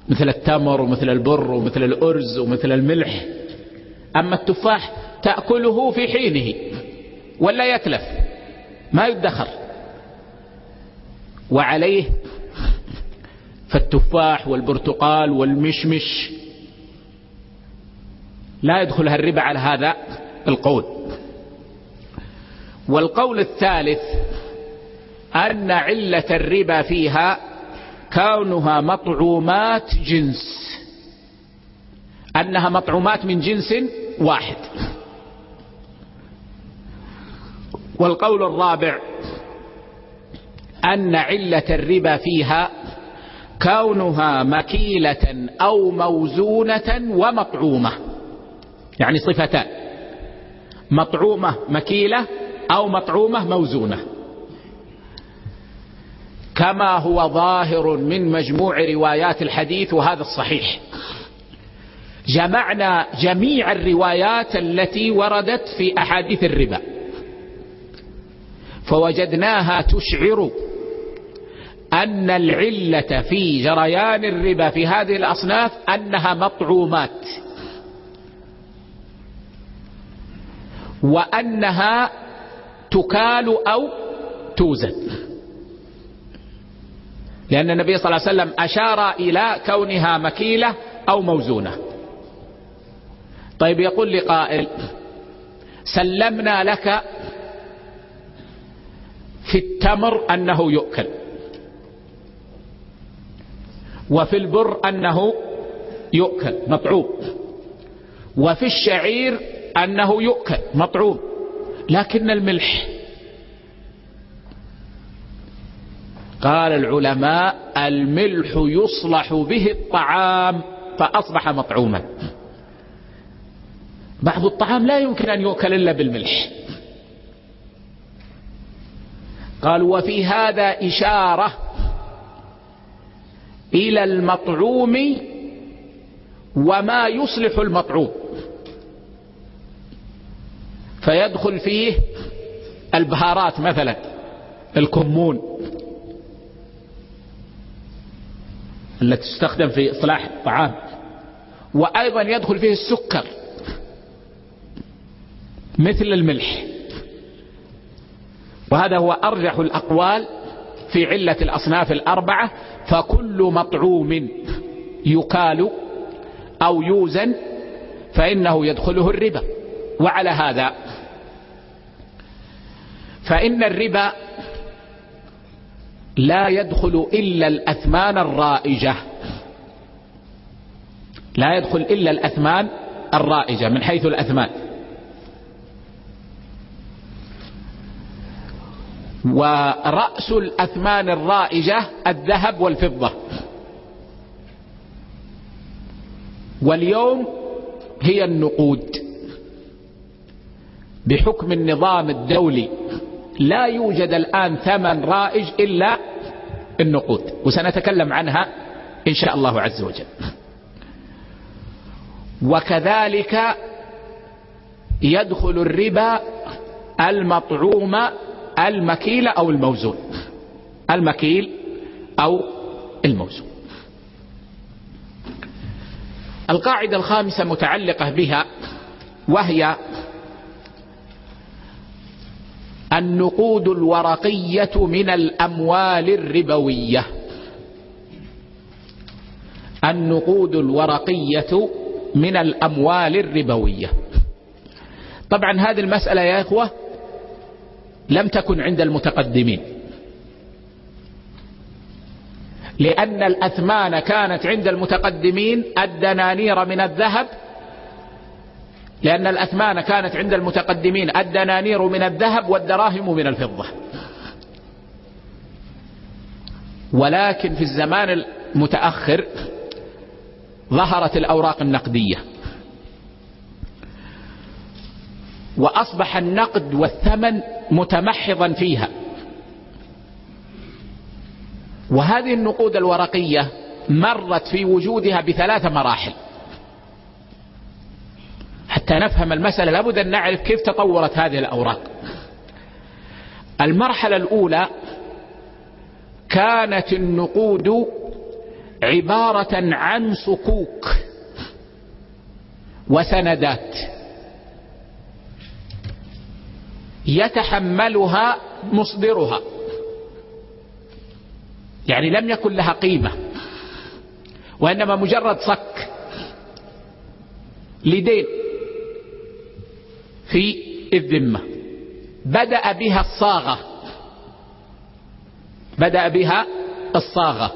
مثل التمر ومثل البر ومثل الأرز ومثل الملح. أما التفاح تأكله في حينه ولا يتلف ما يدخر. وعليه فالتفاح والبرتقال والمشمش. لا يدخلها الربا على هذا القول. والقول الثالث أن علة الربا فيها كونها مطعومات جنس. أنها مطعومات من جنس واحد. والقول الرابع أن علة الربا فيها كونها مكيلة أو موزونة ومطعومة. يعني صفتان مطعومة مكيلة أو مطعومة موزونة. كما هو ظاهر من مجموع روايات الحديث وهذا الصحيح. جمعنا جميع الروايات التي وردت في أحاديث الربا. فوجدناها تشعر أن العلة في جريان الربا في هذه الأصناف أنها مطعومات. وأنها تكال أو توزن. لأن النبي صلى الله عليه وسلم أشار إلى كونها مكيلة أو موزونة. طيب يقول لي قائل سلمنا لك في التمر أنه يؤكل وفي البر أنه يؤكل مطعوم وفي الشعير أنه يؤكل مطعوم لكن الملح قال العلماء الملح يصلح به الطعام فأصبح مطعوما. بعض الطعام لا يمكن أن يؤكل إلا بالملح. قال وفي هذا إشارة إلى المطعوم وما يصلح المطعوم. فيدخل فيه البهارات مثلا الكمون. التي تستخدم في إصلاح الطعام. وأيضا يدخل فيه السكر مثل الملح. وهذا هو أرجح الأقوال في علة الأصناف الأربعة. فكل مطعوم يكال أو يوزن فإنه يدخله الربا. وعلى هذا فإن الربا لا يدخل إلا الأثمان الرائجة. لا يدخل إلا الأثمان الرائجة. من حيث الأثمان. ورأس الأثمان الرائجة الذهب والفضة. واليوم هي النقود. بحكم النظام الدولي لا يوجد الآن ثمن رائج إلا النقود وسنتكلم عنها إن شاء الله عز وجل. وكذلك يدخل الربا المطعوم المكيل أو الموزون المكيل أو الموزون. القاعدة الخامسة متعلقة بها وهي النقود الورقية من الأموال الربوية. النقود الورقية من الأموال الربوية. طبعا هذه المسألة يا إخوة لم تكن عند المتقدمين. لأن الأثمان كانت عند المتقدمين الدنانير من الذهب لأن الأثمان كانت عند المتقدمين. الدنانير من الذهب والدراهم من الفضة. ولكن في الزمان المتأخر ظهرت الأوراق النقدية. وأصبح النقد والثمن متمحضا فيها. وهذه النقود الورقية مرت في وجودها بثلاث مراحل. حتى نفهم المسألة لابد أن نعرف كيف تطورت هذه الأوراق. المرحلة الأولى كانت النقود عبارة عن صكوك وسندات يتحملها مصدرها يعني لم يكن لها قيمة وإنما مجرد صك لدين. في الذمة. بدأ بها الصاغة. بدأ بها الصاغة.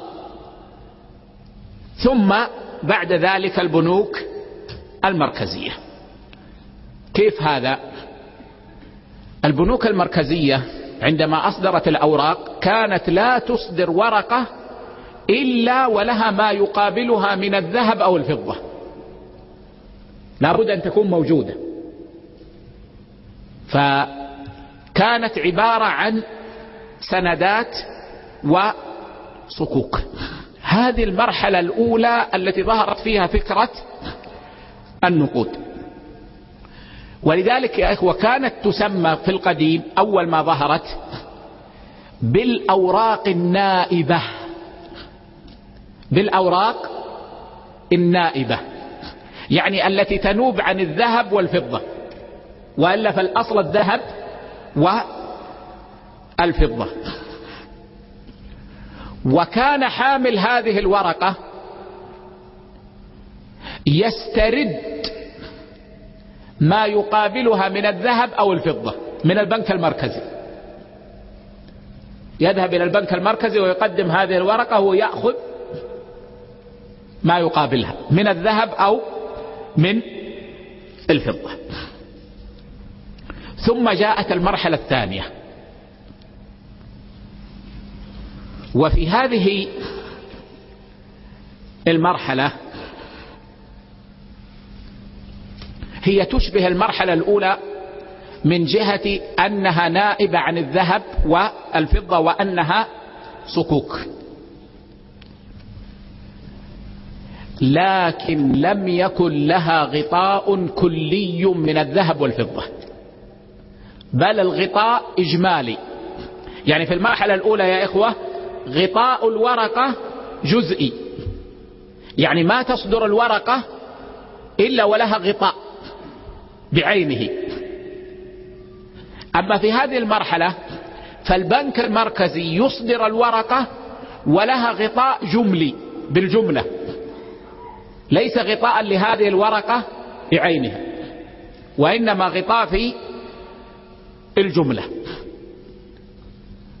ثم بعد ذلك البنوك المركزية. كيف هذا؟ البنوك المركزية عندما أصدرت الأوراق كانت لا تصدر ورقة إلا ولها ما يقابلها من الذهب أو الفضة. لابد أن تكون موجودة. فكانت عبارة عن سندات وصكوك هذه المرحلة الأولى التي ظهرت فيها فكرة النقود. ولذلك يا إخوة كانت تسمى في القديم أول ما ظهرت بالأوراق النائبة. بالأوراق النائبة. يعني التي تنوب عن الذهب والفضة. وإلا فالأصل الذهب والفضة وكان حامل هذه الورقة يسترد ما يقابلها من الذهب أو الفضة من البنك المركزي. يذهب إلى البنك المركزي ويقدم هذه الورقة ويأخذ ما يقابلها من الذهب أو من الفضة. ثم جاءت المرحلة الثانية. وفي هذه المرحلة هي تشبه المرحلة الأولى من جهة أنها نائبة عن الذهب والفضة وأنها صكوك. لكن لم يكن لها غطاء كلي من الذهب والفضة. بل الغطاء إجمالي. يعني في المرحلة الأولى يا إخوة غطاء الورقة جزئي. يعني ما تصدر الورقة إلا ولها غطاء بعينه. أما في هذه المرحلة فالبنك المركزي يصدر الورقة ولها غطاء جملي بالجملة. ليس غطاء لهذه الورقة بعينها وإنما غطاء في الجملة.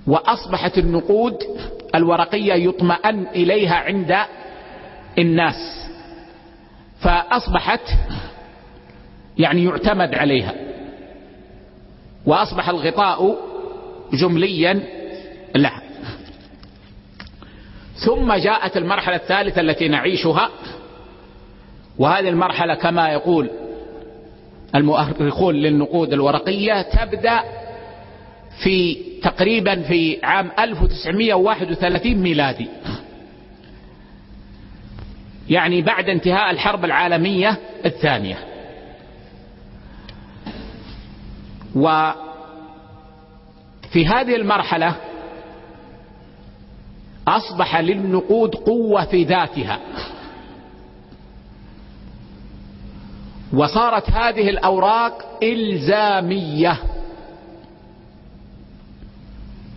وأصبحت النقود الورقية يطمئن إليها عند الناس. فأصبحت يعني يعتمد عليها. وأصبح الغطاء جمليا لها. ثم جاءت المرحلة الثالثة التي نعيشها. وهذه المرحلة كما يقول المؤرخون للنقود الورقية تبدأ في تقريبا في عام 1931 ميلادي. يعني بعد انتهاء الحرب العالمية الثانية. وفي هذه المرحلة أصبح للنقود قوة في ذاتها. وصارت هذه الأوراق إلزامية.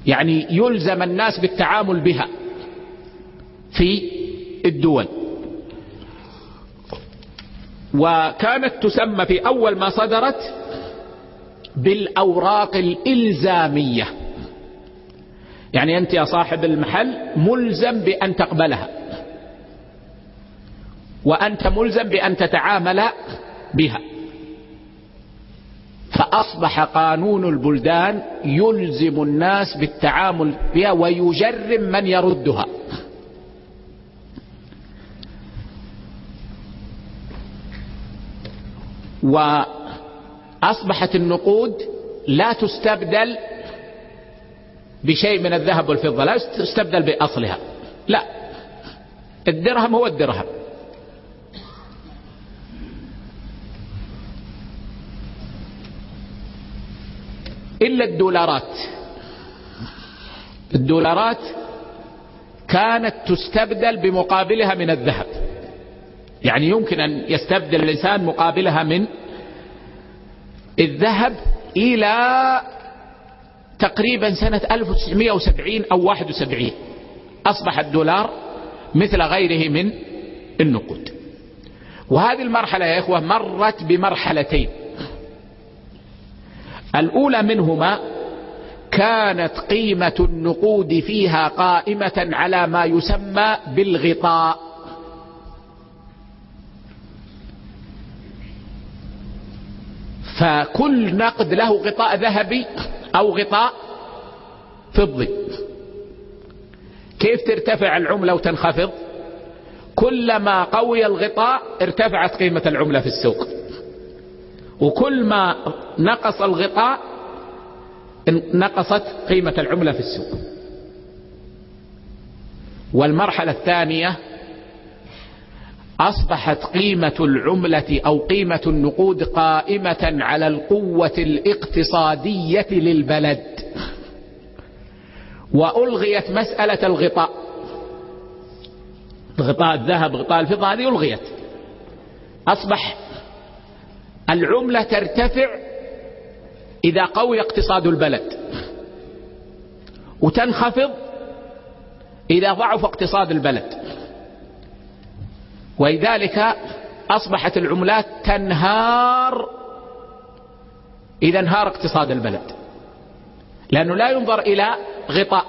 يعني يلزم الناس بالتعامل بها في الدول. وكانت تسمى في أول ما صدرت بالأوراق الإلزامية. يعني أنت يا صاحب المحل ملزم بأن تقبلها. وأنت ملزم بأن تتعامل بها. فأصبح قانون البلدان يلزم الناس بالتعامل بها ويجرم من يردها. وأصبحت النقود لا تستبدل بشيء من الذهب والفضة لا تستبدل بأصلها. لا الدرهم هو الدرهم. إلا الدولارات. الدولارات كانت تستبدل بمقابلها من الذهب. يعني يمكن أن يستبدل الإنسان مقابلها من الذهب إلى تقريبا سنة 1970 أو 71 أصبح الدولار مثل غيره من النقود. وهذه المرحلة يا إخوة مرت بمرحلتين. الأولى منهما كانت قيمة النقود فيها قائمة على ما يسمى بالغطاء. فكل نقد له غطاء ذهبي أو غطاء فضي. كيف ترتفع العملة وتنخفض؟ كلما قوي الغطاء ارتفعت قيمة العملة في السوق. وكل ما نقص الغطاء نقصت قيمة العملة في السوق. والمرحلة الثانية أصبحت قيمة العملة أو قيمة النقود قائمة على القوة الاقتصادية للبلد. وألغيت مسألة الغطاء. غطاء الذهب غطاء الفضة هذه ألغيت. أصبح العملة ترتفع إذا قوي اقتصاد البلد. وتنخفض إذا ضعف اقتصاد البلد. ولذلك أصبحت العملات تنهار إذا انهار اقتصاد البلد. لأنه لا ينظر إلى غطاء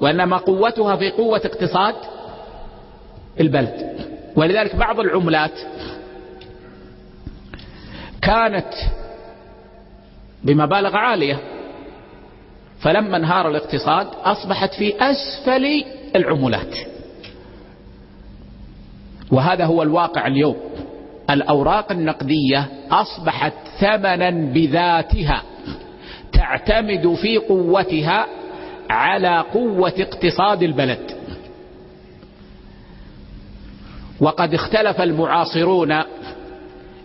وإنما قوتها في قوة اقتصاد البلد. ولذلك بعض العملات كانت بمبالغ عالية. فلما انهار الاقتصاد أصبحت في أسفل العملات وهذا هو الواقع اليوم. الأوراق النقدية أصبحت ثمنا بذاتها تعتمد في قوتها على قوة اقتصاد البلد. وقد اختلف المعاصرون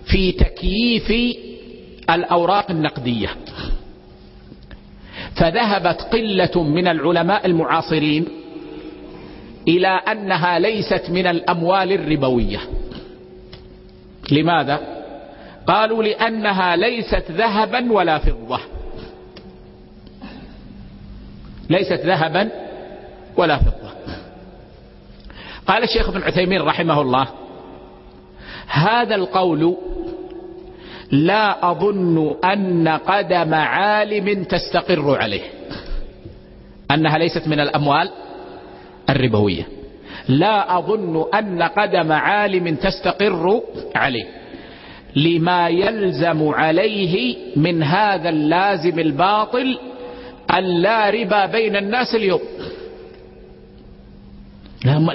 في تكييف الأوراق النقدية. فذهبت قلة من العلماء المعاصرين إلى أنها ليست من الأموال الربوية. لماذا؟ قالوا لأنها ليست ذهبا ولا فضة. ليست ذهبا ولا فضة. قال الشيخ ابن عثيمين رحمه الله هذا القول لا أظن أن قدم عالم تستقر عليه أنها ليست من الأموال الربوية. لا أظن أن قدم عالم تستقر عليه لما يلزم عليه من هذا اللازم الباطل أن لا ربا بين الناس اليوم.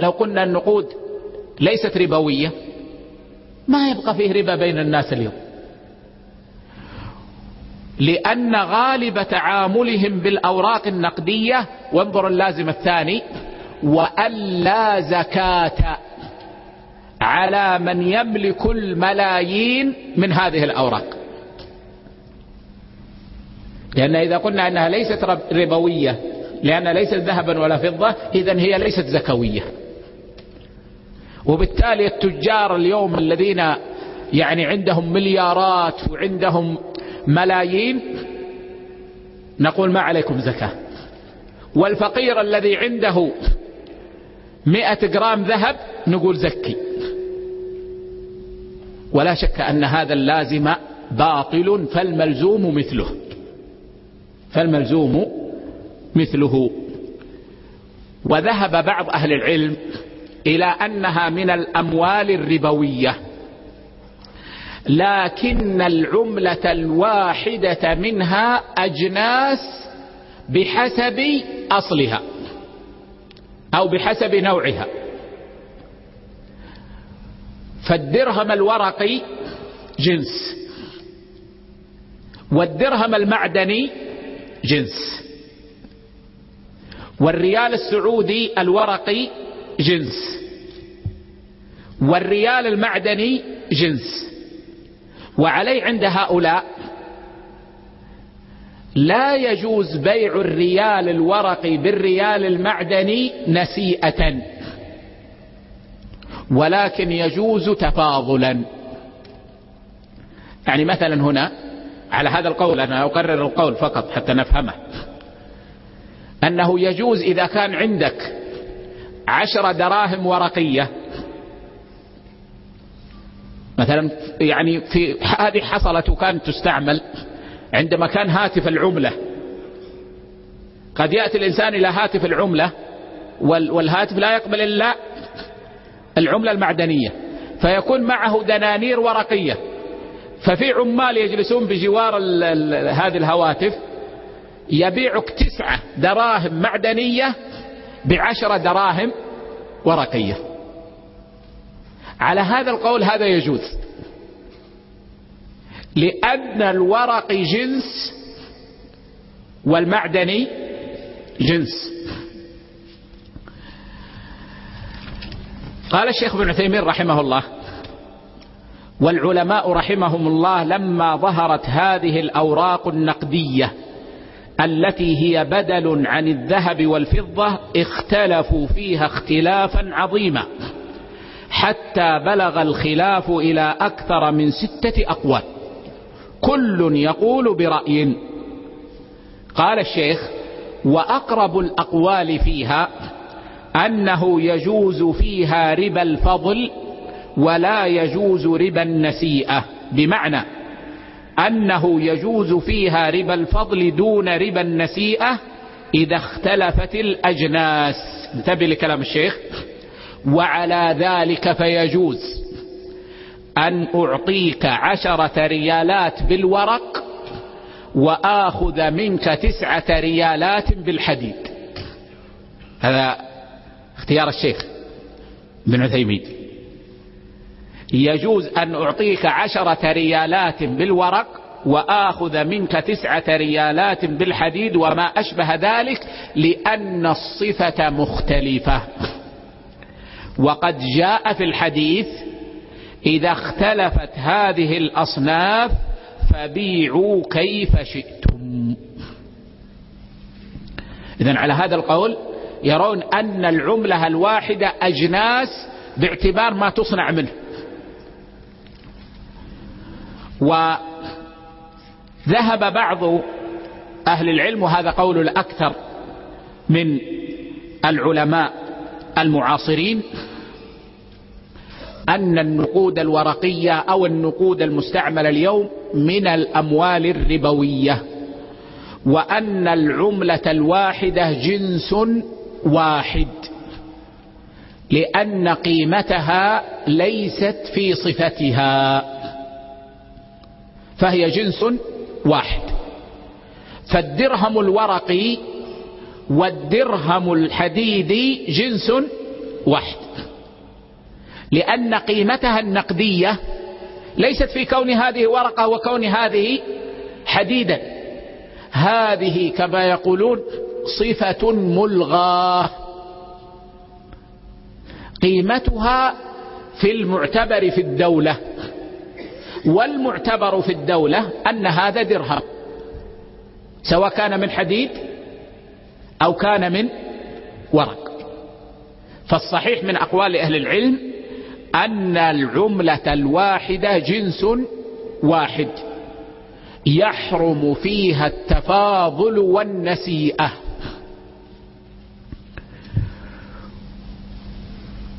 لو قلنا النقود ليست ربوية ما يبقى فيه ربا بين الناس اليوم. لأن غالب تعاملهم بالأوراق النقدية وانظر اللازم الثاني وأن لا زكاة على من يملك الملايين من هذه الأوراق. لأن إذا قلنا أنها ليست ربوية لأنها ليست ذهبا ولا فضة إذا هي ليست زكوية. وبالتالي التجار اليوم الذين يعني عندهم مليارات وعندهم ملايين نقول ما عليكم زكاة. والفقير الذي عنده مئة جرام ذهب نقول زكي. ولا شك أن هذا اللازم باطل فالملزوم مثله. فالملزوم مثله. وذهب بعض أهل العلم إلى أنها من الأموال الربوية. لكن العملة الواحدة منها أجناس بحسب أصلها أو بحسب نوعها. فالدرهم الورقي جنس والدرهم المعدني جنس والريال السعودي الورقي جنس. والريال المعدني جنس. وعلي عند هؤلاء لا يجوز بيع الريال الورقي بالريال المعدني نسيئة ولكن يجوز تفاضلا. يعني مثلا هنا على هذا القول أنا أقرر القول فقط حتى نفهمه. أنه يجوز إذا كان عندك عشر دراهم ورقية. مثلا يعني في هذه حصلت وكانت تستعمل عندما كان هاتف العملة. قد يأتي الإنسان إلى هاتف العملة والهاتف لا يقبل إلا العملة المعدنية فيكون معه دنانير ورقية. ففي عمال يجلسون بجوار هذه الهواتف يبيعك تسعة دراهم معدنية بعشرة دراهم ورقية على هذا القول هذا يجوز. لأن الورق جنس والمعدني جنس. قال الشيخ ابن عثيمين رحمه الله والعلماء رحمهم الله لما ظهرت هذه الأوراق النقدية التي هي بدل عن الذهب والفضة اختلفوا فيها اختلافا عظيما. حتى بلغ الخلاف إلى أكثر من ستة أقوال. كل يقول برأي. قال الشيخ وأقرب الأقوال فيها أنه يجوز فيها ربا الفضل ولا يجوز ربا النسيئة. بمعنى أنه يجوز فيها ربا الفضل دون ربا النسيئة إذا اختلفت الأجناس. انتبه لكلام الشيخ. وعلى ذلك فيجوز أن أعطيك عشرة ريالات بالورق وآخذ منك تسعة ريالات بالحديد. هذا اختيار الشيخ بن عثيمين. يجوز أن أعطيك عشرة ريالات بالورق وآخذ منك تسعة ريالات بالحديد وما أشبه ذلك لأن الصفة مختلفة. وقد جاء في الحديث إذا اختلفت هذه الأصناف فبيعوا كيف شئتم. إذا على هذا القول يرون أن العملة الواحدة أجناس باعتبار ما تصنع منه. وذهب بعض أهل العلم وهذا قول الأكثر من العلماء المعاصرين أن النقود الورقية أو النقود المستعملة اليوم من الأموال الربوية وأن العملة الواحدة جنس واحد لأن قيمتها ليست في صفتها. فهي جنس واحد. فالدرهم الورقي والدرهم الحديدي جنس واحد. لأن قيمتها النقدية ليست في كون هذه ورقة وكون هذه حديدا. هذه كما يقولون صفة ملغاة قيمتها في المعتبر في الدولة. والمعتبر في الدولة أن هذا درهم سواء كان من حديد أو كان من ورق. فالصحيح من أقوال أهل العلم أن العملة الواحدة جنس واحد يحرم فيها التفاضل والنسيئة.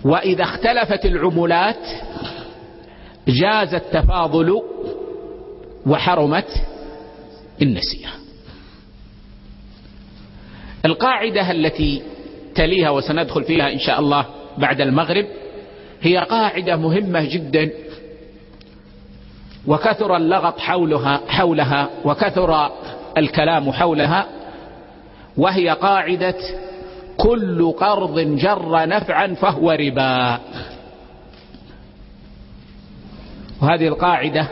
وإذا اختلفت العملات جاز التفاضل وحرمت النسيئة. القاعدة التي تليها وسندخل فيها إن شاء الله بعد المغرب هي قاعدة مهمة جدا وكثر اللغط حولها, حولها وكثر الكلام حولها وهي قاعدة كل قرض جر نفعا فهو ربا. وهذه القاعدة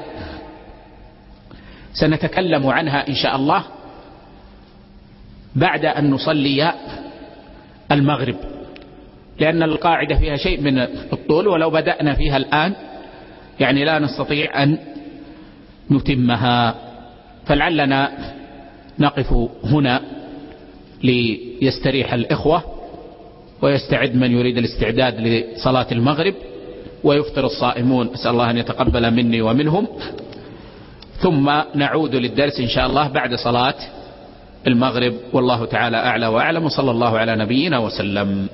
سنتكلم عنها إن شاء الله بعد أن نصلي المغرب لأن القاعدة فيها شيء من الطول ولو بدأنا فيها الآن يعني لا نستطيع أن نتمها. فلعلنا نقف هنا ليستريح الإخوة ويستعد من يريد الاستعداد لصلاة المغرب. ويفطر الصائمون. أسأل الله أن يتقبل مني ومنهم. ثم نعود للدرس إن شاء الله بعد صلاة المغرب. والله تعالى أعلى وأعلم. وصلى الله على نبينا وسلم.